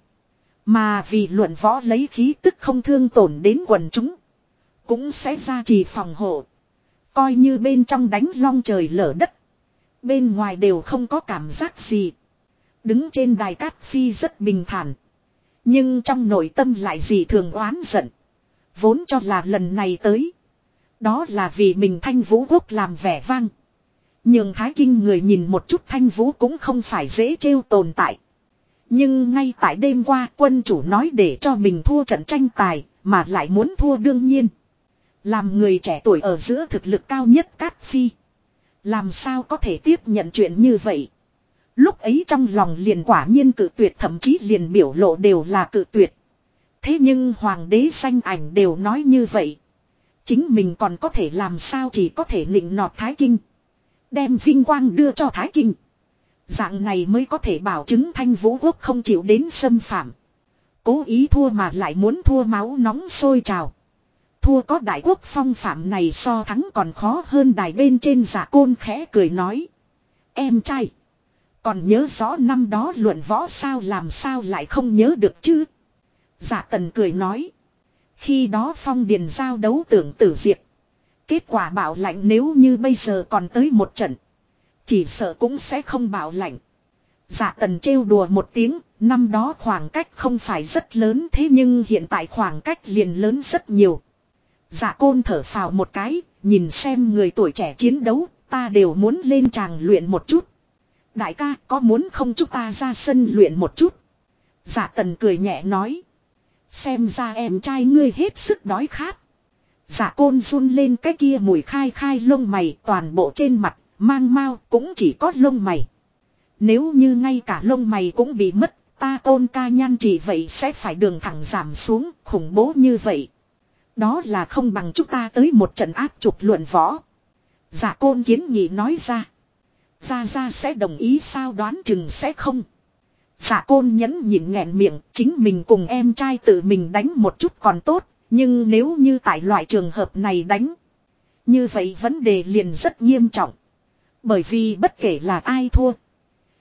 Speaker 1: Mà vì luận võ lấy khí tức không thương tổn đến quần chúng. Cũng sẽ ra trì phòng hộ. Coi như bên trong đánh long trời lở đất. Bên ngoài đều không có cảm giác gì. Đứng trên đài cát phi rất bình thản. Nhưng trong nội tâm lại gì thường oán giận. Vốn cho là lần này tới. Đó là vì mình thanh vũ quốc làm vẻ vang. Nhưng thái kinh người nhìn một chút thanh vũ cũng không phải dễ trêu tồn tại. Nhưng ngay tại đêm qua, quân chủ nói để cho mình thua trận tranh tài, mà lại muốn thua đương nhiên. Làm người trẻ tuổi ở giữa thực lực cao nhất Cát Phi. Làm sao có thể tiếp nhận chuyện như vậy. Lúc ấy trong lòng liền quả nhiên cự tuyệt, thậm chí liền biểu lộ đều là cự tuyệt. Thế nhưng hoàng đế xanh ảnh đều nói như vậy. Chính mình còn có thể làm sao chỉ có thể nịnh nọt Thái Kinh. Đem vinh quang đưa cho Thái Kinh. Dạng này mới có thể bảo chứng thanh vũ quốc không chịu đến xâm phạm. Cố ý thua mà lại muốn thua máu nóng sôi trào. Thua có đại quốc phong phạm này so thắng còn khó hơn đài bên trên giả côn khẽ cười nói. Em trai. Còn nhớ rõ năm đó luận võ sao làm sao lại không nhớ được chứ. Giả tần cười nói. Khi đó phong điền giao đấu tưởng tử diệt. Kết quả bảo lạnh nếu như bây giờ còn tới một trận. Chỉ sợ cũng sẽ không bảo lạnh. Dạ tần trêu đùa một tiếng, năm đó khoảng cách không phải rất lớn thế nhưng hiện tại khoảng cách liền lớn rất nhiều. Dạ côn thở phào một cái, nhìn xem người tuổi trẻ chiến đấu, ta đều muốn lên tràng luyện một chút. Đại ca có muốn không chúng ta ra sân luyện một chút. Dạ tần cười nhẹ nói. Xem ra em trai ngươi hết sức đói khát. Dạ côn run lên cái kia mùi khai khai lông mày toàn bộ trên mặt, mang mau cũng chỉ có lông mày. Nếu như ngay cả lông mày cũng bị mất, ta côn ca nhan chỉ vậy sẽ phải đường thẳng giảm xuống, khủng bố như vậy. Đó là không bằng chúng ta tới một trận áp trục luận võ. Giả côn kiến nghị nói ra. Ra ra sẽ đồng ý sao đoán chừng sẽ không. Giả côn nhẫn nhịn nghẹn miệng chính mình cùng em trai tự mình đánh một chút còn tốt. Nhưng nếu như tại loại trường hợp này đánh. Như vậy vấn đề liền rất nghiêm trọng. Bởi vì bất kể là ai thua.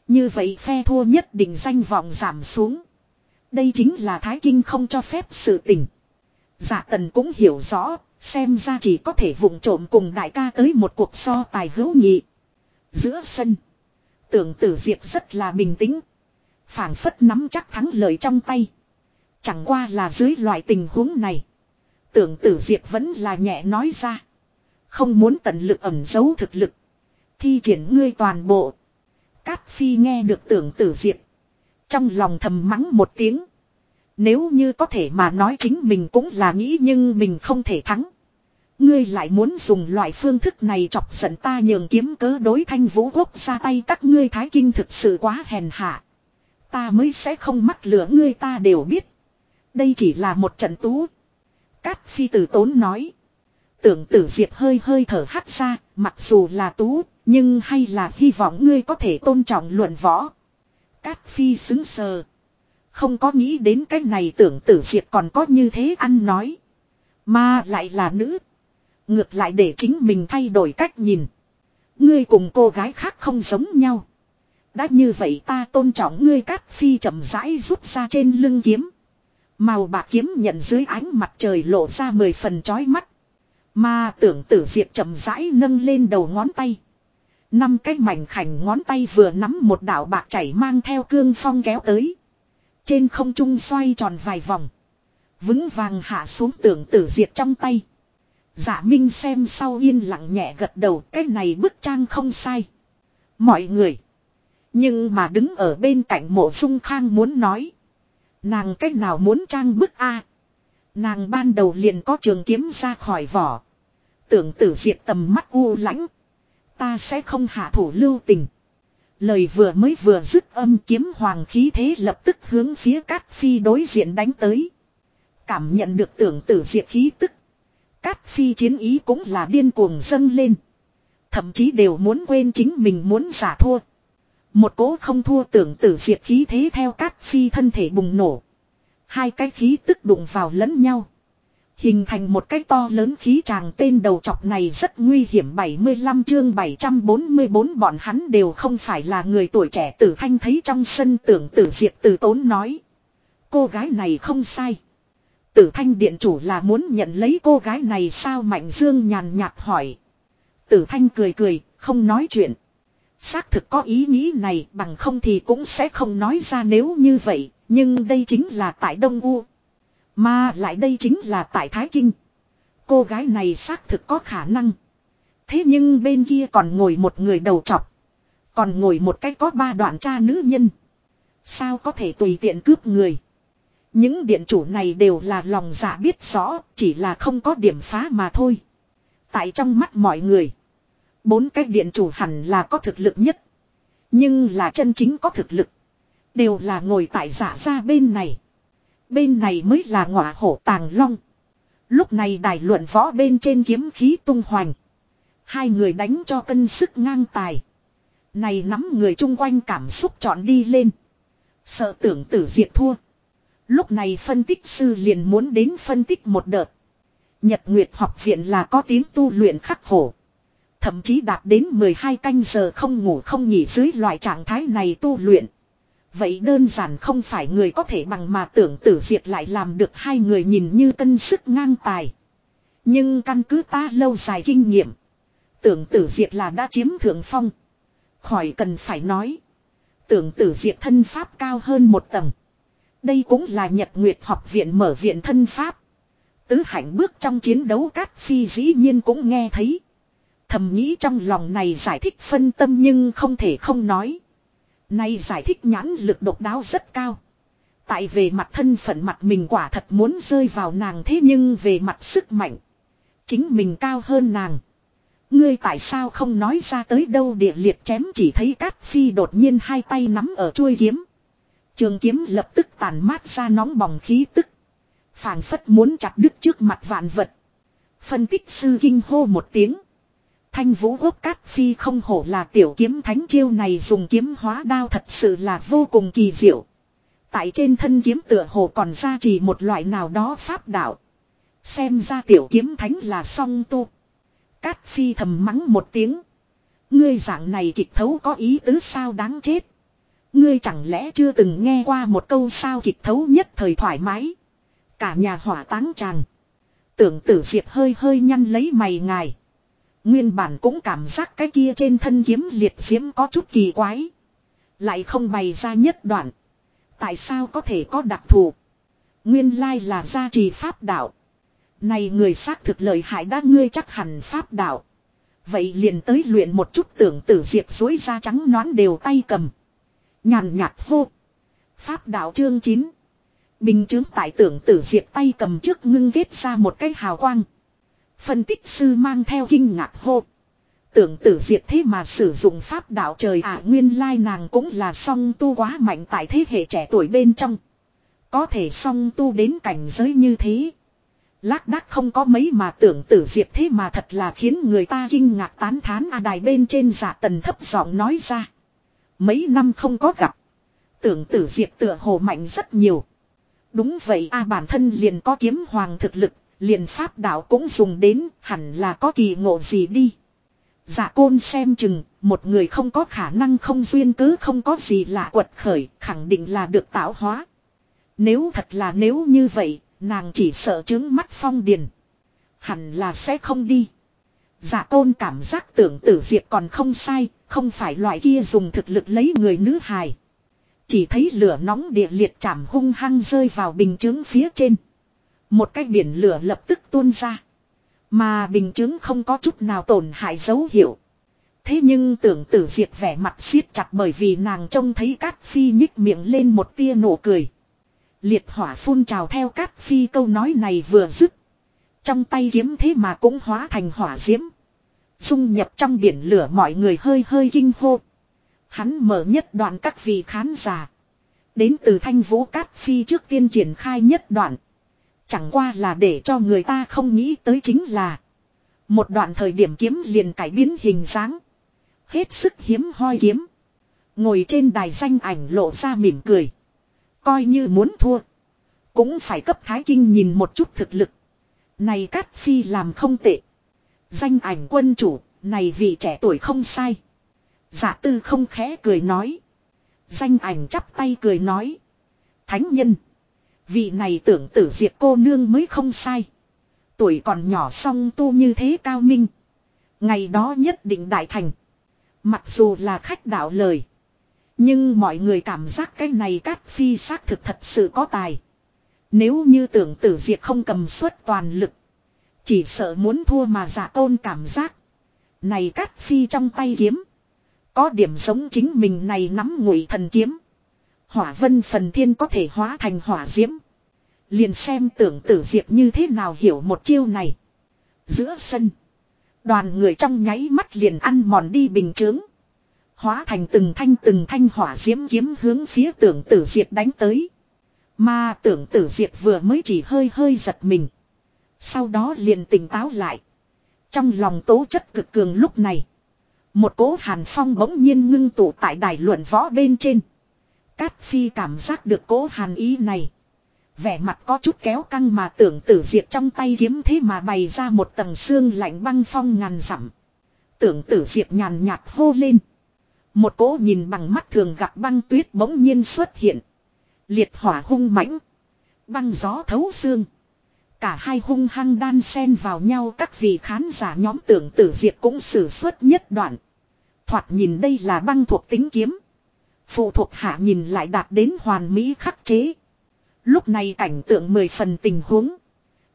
Speaker 1: Như vậy phe thua nhất định danh vọng giảm xuống. Đây chính là Thái Kinh không cho phép sự tình. giả tần cũng hiểu rõ, xem ra chỉ có thể vụng trộm cùng đại ca tới một cuộc so tài hữu nghị. Giữa sân, tưởng tử diệt rất là bình tĩnh. phảng phất nắm chắc thắng lợi trong tay. Chẳng qua là dưới loại tình huống này. Tưởng tử diệt vẫn là nhẹ nói ra. Không muốn tận lực ẩn giấu thực lực. Thi triển ngươi toàn bộ. Cát phi nghe được tưởng tử diệt. Trong lòng thầm mắng một tiếng. Nếu như có thể mà nói chính mình cũng là nghĩ nhưng mình không thể thắng. Ngươi lại muốn dùng loại phương thức này chọc giận ta nhường kiếm cớ đối thanh vũ quốc ra tay các ngươi thái kinh thực sự quá hèn hạ. Ta mới sẽ không mắc lửa ngươi ta đều biết. Đây chỉ là một trận tú. Cát phi tử tốn nói. Tưởng tử diệp hơi hơi thở hắt ra, mặc dù là tú, nhưng hay là hy vọng ngươi có thể tôn trọng luận võ. Cát phi xứng sờ. Không có nghĩ đến cái này tưởng tử diệp còn có như thế ăn nói. Mà lại là nữ. Ngược lại để chính mình thay đổi cách nhìn. Ngươi cùng cô gái khác không giống nhau. Đã như vậy ta tôn trọng ngươi cát phi chậm rãi rút ra trên lưng kiếm. Màu bạc kiếm nhận dưới ánh mặt trời lộ ra mười phần chói mắt. Mà tưởng tử diệp chậm rãi nâng lên đầu ngón tay. Năm cái mảnh khảnh ngón tay vừa nắm một đạo bạc chảy mang theo cương phong kéo tới. Trên không trung xoay tròn vài vòng. Vững vàng hạ xuống tưởng tử diệt trong tay. Giả Minh xem sau yên lặng nhẹ gật đầu, cái này bức trang không sai. Mọi người. Nhưng mà đứng ở bên cạnh mộ dung khang muốn nói. Nàng cách nào muốn trang bức A. Nàng ban đầu liền có trường kiếm ra khỏi vỏ. Tưởng tử diệt tầm mắt u lãnh. Ta sẽ không hạ thủ lưu tình. Lời vừa mới vừa dứt âm kiếm hoàng khí thế lập tức hướng phía cát phi đối diện đánh tới. Cảm nhận được tưởng tử diệt khí tức. Cát phi chiến ý cũng là điên cuồng dâng lên. Thậm chí đều muốn quên chính mình muốn giả thua. Một cố không thua tưởng tử diệt khí thế theo cát phi thân thể bùng nổ. Hai cái khí tức đụng vào lẫn nhau. Hình thành một cái to lớn khí tràng tên đầu chọc này rất nguy hiểm 75 chương 744 bọn hắn đều không phải là người tuổi trẻ tử thanh thấy trong sân tưởng tử diệt tử tốn nói. Cô gái này không sai. Tử thanh điện chủ là muốn nhận lấy cô gái này sao Mạnh Dương nhàn nhạt hỏi. Tử thanh cười cười, không nói chuyện. Xác thực có ý nghĩ này bằng không thì cũng sẽ không nói ra nếu như vậy, nhưng đây chính là tại Đông U. Mà lại đây chính là tại Thái Kinh. Cô gái này xác thực có khả năng. Thế nhưng bên kia còn ngồi một người đầu chọc Còn ngồi một cái có ba đoạn cha nữ nhân. Sao có thể tùy tiện cướp người. Những điện chủ này đều là lòng dạ biết rõ, chỉ là không có điểm phá mà thôi. Tại trong mắt mọi người, bốn cái điện chủ hẳn là có thực lực nhất. Nhưng là chân chính có thực lực. Đều là ngồi tại giả ra bên này. Bên này mới là ngọa hổ tàng long. Lúc này đài luận võ bên trên kiếm khí tung hoành. Hai người đánh cho cân sức ngang tài. Này nắm người chung quanh cảm xúc trọn đi lên. Sợ tưởng tử diệt thua. Lúc này phân tích sư liền muốn đến phân tích một đợt. Nhật Nguyệt học viện là có tiếng tu luyện khắc khổ. Thậm chí đạt đến 12 canh giờ không ngủ không nghỉ dưới loại trạng thái này tu luyện. Vậy đơn giản không phải người có thể bằng mà tưởng tử diệt lại làm được hai người nhìn như cân sức ngang tài. Nhưng căn cứ ta lâu dài kinh nghiệm. Tưởng tử diệt là đã chiếm thượng phong. Khỏi cần phải nói. Tưởng tử diệt thân pháp cao hơn một tầng. Đây cũng là Nhật Nguyệt học viện mở viện thân pháp. Tứ hạnh bước trong chiến đấu cát phi dĩ nhiên cũng nghe thấy. Thầm nghĩ trong lòng này giải thích phân tâm nhưng không thể không nói. Này giải thích nhãn lực độc đáo rất cao. Tại về mặt thân phận mặt mình quả thật muốn rơi vào nàng thế nhưng về mặt sức mạnh. Chính mình cao hơn nàng. Ngươi tại sao không nói ra tới đâu địa liệt chém chỉ thấy Cát Phi đột nhiên hai tay nắm ở chuôi kiếm. Trường kiếm lập tức tàn mát ra nóng bỏng khí tức. phảng phất muốn chặt đứt trước mặt vạn vật. Phân tích sư kinh hô một tiếng. Thanh vũ quốc cát phi không hổ là tiểu kiếm thánh chiêu này dùng kiếm hóa đao thật sự là vô cùng kỳ diệu. Tại trên thân kiếm tựa hồ còn ra chỉ một loại nào đó pháp đạo. Xem ra tiểu kiếm thánh là song tu. Cát phi thầm mắng một tiếng. Ngươi dạng này kịch thấu có ý tứ sao đáng chết. Ngươi chẳng lẽ chưa từng nghe qua một câu sao kịch thấu nhất thời thoải mái. Cả nhà hỏa táng chàng. Tưởng tử diệp hơi hơi nhăn lấy mày ngài. Nguyên bản cũng cảm giác cái kia trên thân kiếm liệt diễm có chút kỳ quái. Lại không bày ra nhất đoạn. Tại sao có thể có đặc thù? Nguyên lai là gia trì pháp đạo. Này người xác thực lợi hại đã ngươi chắc hẳn pháp đạo. Vậy liền tới luyện một chút tưởng tử diệp dối ra trắng nón đều tay cầm. Nhàn nhạt hô. Pháp đạo chương 9. Bình chứng tại tưởng tử diệp tay cầm trước ngưng ghét ra một cái hào quang. Phân tích sư mang theo kinh ngạc hô. Tưởng tử diệt thế mà sử dụng pháp đạo trời ạ nguyên lai nàng cũng là song tu quá mạnh tại thế hệ trẻ tuổi bên trong. Có thể song tu đến cảnh giới như thế. Lác đác không có mấy mà tưởng tử diệt thế mà thật là khiến người ta kinh ngạc tán thán a đài bên trên giả tần thấp giọng nói ra. Mấy năm không có gặp. Tưởng tử diệt tựa hồ mạnh rất nhiều. Đúng vậy a bản thân liền có kiếm hoàng thực lực, liền pháp đạo cũng dùng đến, hẳn là có kỳ ngộ gì đi. Dạ côn xem chừng, một người không có khả năng không duyên cứ không có gì lạ quật khởi, khẳng định là được tạo hóa. Nếu thật là nếu như vậy, nàng chỉ sợ chứng mắt phong điền. Hẳn là sẽ không đi. Dạ côn cảm giác tưởng tử diệt còn không sai, không phải loại kia dùng thực lực lấy người nữ hài. Chỉ thấy lửa nóng địa liệt chạm hung hăng rơi vào bình chứng phía trên. Một cái biển lửa lập tức tuôn ra. Mà bình chứng không có chút nào tổn hại dấu hiệu. Thế nhưng tưởng tử diệt vẻ mặt siết chặt bởi vì nàng trông thấy cát phi nhích miệng lên một tia nụ cười. Liệt hỏa phun trào theo cát phi câu nói này vừa dứt. Trong tay kiếm thế mà cũng hóa thành hỏa diễm. Dung nhập trong biển lửa mọi người hơi hơi kinh hô. Hắn mở nhất đoạn các vị khán giả. Đến từ thanh vũ cát phi trước tiên triển khai nhất đoạn. Chẳng qua là để cho người ta không nghĩ tới chính là. Một đoạn thời điểm kiếm liền cải biến hình dáng. Hết sức hiếm hoi kiếm. Ngồi trên đài danh ảnh lộ ra mỉm cười. Coi như muốn thua. Cũng phải cấp thái kinh nhìn một chút thực lực. Này Cát Phi làm không tệ. Danh ảnh quân chủ, này vị trẻ tuổi không sai. Giả tư không khẽ cười nói. Danh ảnh chắp tay cười nói. Thánh nhân. Vị này tưởng tử diệt cô nương mới không sai. Tuổi còn nhỏ song tu như thế cao minh. Ngày đó nhất định đại thành. Mặc dù là khách đạo lời. Nhưng mọi người cảm giác cái này cát phi xác thực thật sự có tài. Nếu như tưởng tử diệt không cầm suất toàn lực. Chỉ sợ muốn thua mà giả tôn cảm giác. Này cát phi trong tay kiếm. Có điểm giống chính mình này nắm ngụy thần kiếm. Hỏa vân phần thiên có thể hóa thành hỏa diễm. Liền xem tưởng tử diệp như thế nào hiểu một chiêu này. Giữa sân. Đoàn người trong nháy mắt liền ăn mòn đi bình chướng. Hóa thành từng thanh từng thanh hỏa diễm kiếm hướng phía tưởng tử diệp đánh tới. Mà tưởng tử diệp vừa mới chỉ hơi hơi giật mình. Sau đó liền tỉnh táo lại. Trong lòng tố chất cực cường lúc này. Một cố hàn phong bỗng nhiên ngưng tụ tại đài luận võ bên trên. Cát phi cảm giác được cố hàn ý này. Vẻ mặt có chút kéo căng mà tưởng tử diệt trong tay kiếm thế mà bày ra một tầng xương lạnh băng phong ngàn dặm. Tưởng tử diệt nhàn nhạt hô lên. Một cố nhìn bằng mắt thường gặp băng tuyết bỗng nhiên xuất hiện. Liệt hỏa hung mãnh. Băng gió thấu xương. Cả hai hung hăng đan xen vào nhau, các vị khán giả nhóm tưởng tử diệt cũng sử xuất nhất đoạn. Thoạt nhìn đây là băng thuộc tính kiếm. Phụ thuộc hạ nhìn lại đạt đến hoàn mỹ khắc chế. Lúc này cảnh tượng mười phần tình huống.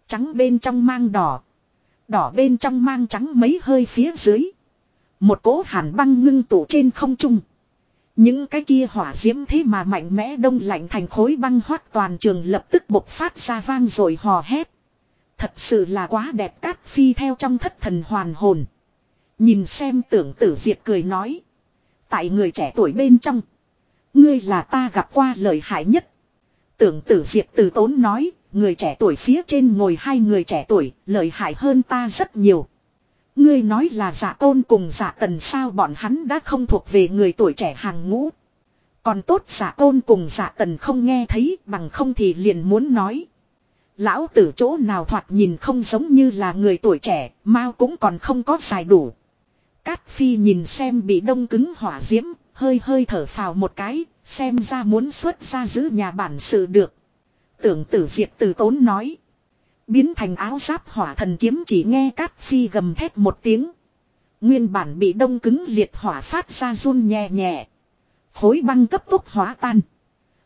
Speaker 1: Trắng bên trong mang đỏ. Đỏ bên trong mang trắng mấy hơi phía dưới. Một cỗ hàn băng ngưng tụ trên không trung. Những cái kia hỏa diễm thế mà mạnh mẽ đông lạnh thành khối băng hoát toàn trường lập tức bộc phát ra vang rồi hò hét. Thật sự là quá đẹp cát phi theo trong thất thần hoàn hồn. Nhìn xem tưởng tử diệt cười nói. Tại người trẻ tuổi bên trong. Ngươi là ta gặp qua lời hại nhất. Tưởng tử diệt từ tốn nói. Người trẻ tuổi phía trên ngồi hai người trẻ tuổi. Lời hại hơn ta rất nhiều. Ngươi nói là giả tôn cùng giả tần sao bọn hắn đã không thuộc về người tuổi trẻ hàng ngũ. Còn tốt giả tôn cùng giả tần không nghe thấy bằng không thì liền muốn nói. Lão tử chỗ nào thoạt nhìn không giống như là người tuổi trẻ, mau cũng còn không có xài đủ. Cát phi nhìn xem bị đông cứng hỏa diễm, hơi hơi thở phào một cái, xem ra muốn xuất ra giữ nhà bản sự được. Tưởng tử diệt từ tốn nói. Biến thành áo giáp hỏa thần kiếm chỉ nghe cát phi gầm thét một tiếng. Nguyên bản bị đông cứng liệt hỏa phát ra run nhẹ nhẹ. Khối băng cấp tốc hóa tan.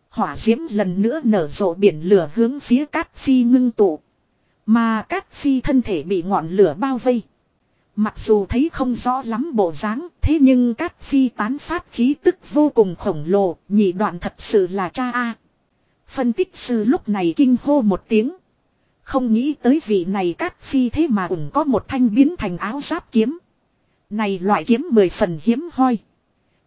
Speaker 1: Hỏa diễm lần nữa nở rộ biển lửa hướng phía cát phi ngưng tụ. Mà Cát Phi thân thể bị ngọn lửa bao vây. Mặc dù thấy không rõ lắm bộ dáng, thế nhưng Cát Phi tán phát khí tức vô cùng khổng lồ, nhị đoạn thật sự là cha A. Phân tích sư lúc này kinh hô một tiếng. Không nghĩ tới vị này Cát Phi thế mà ủng có một thanh biến thành áo giáp kiếm. Này loại kiếm mười phần hiếm hoi.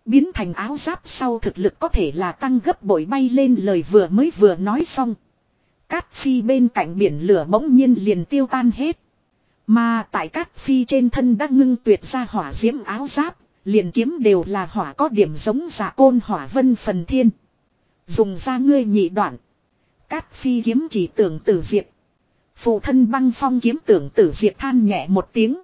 Speaker 1: Biến thành áo giáp sau thực lực có thể là tăng gấp bội bay lên lời vừa mới vừa nói xong. Cát phi bên cạnh biển lửa bỗng nhiên liền tiêu tan hết. Mà tại cát phi trên thân đã ngưng tuyệt ra hỏa diễm áo giáp, liền kiếm đều là hỏa có điểm giống giả côn hỏa vân phần thiên. Dùng ra ngươi nhị đoạn. Cát phi kiếm chỉ tưởng tử diệt. Phụ thân băng phong kiếm tưởng tử diệt than nhẹ một tiếng.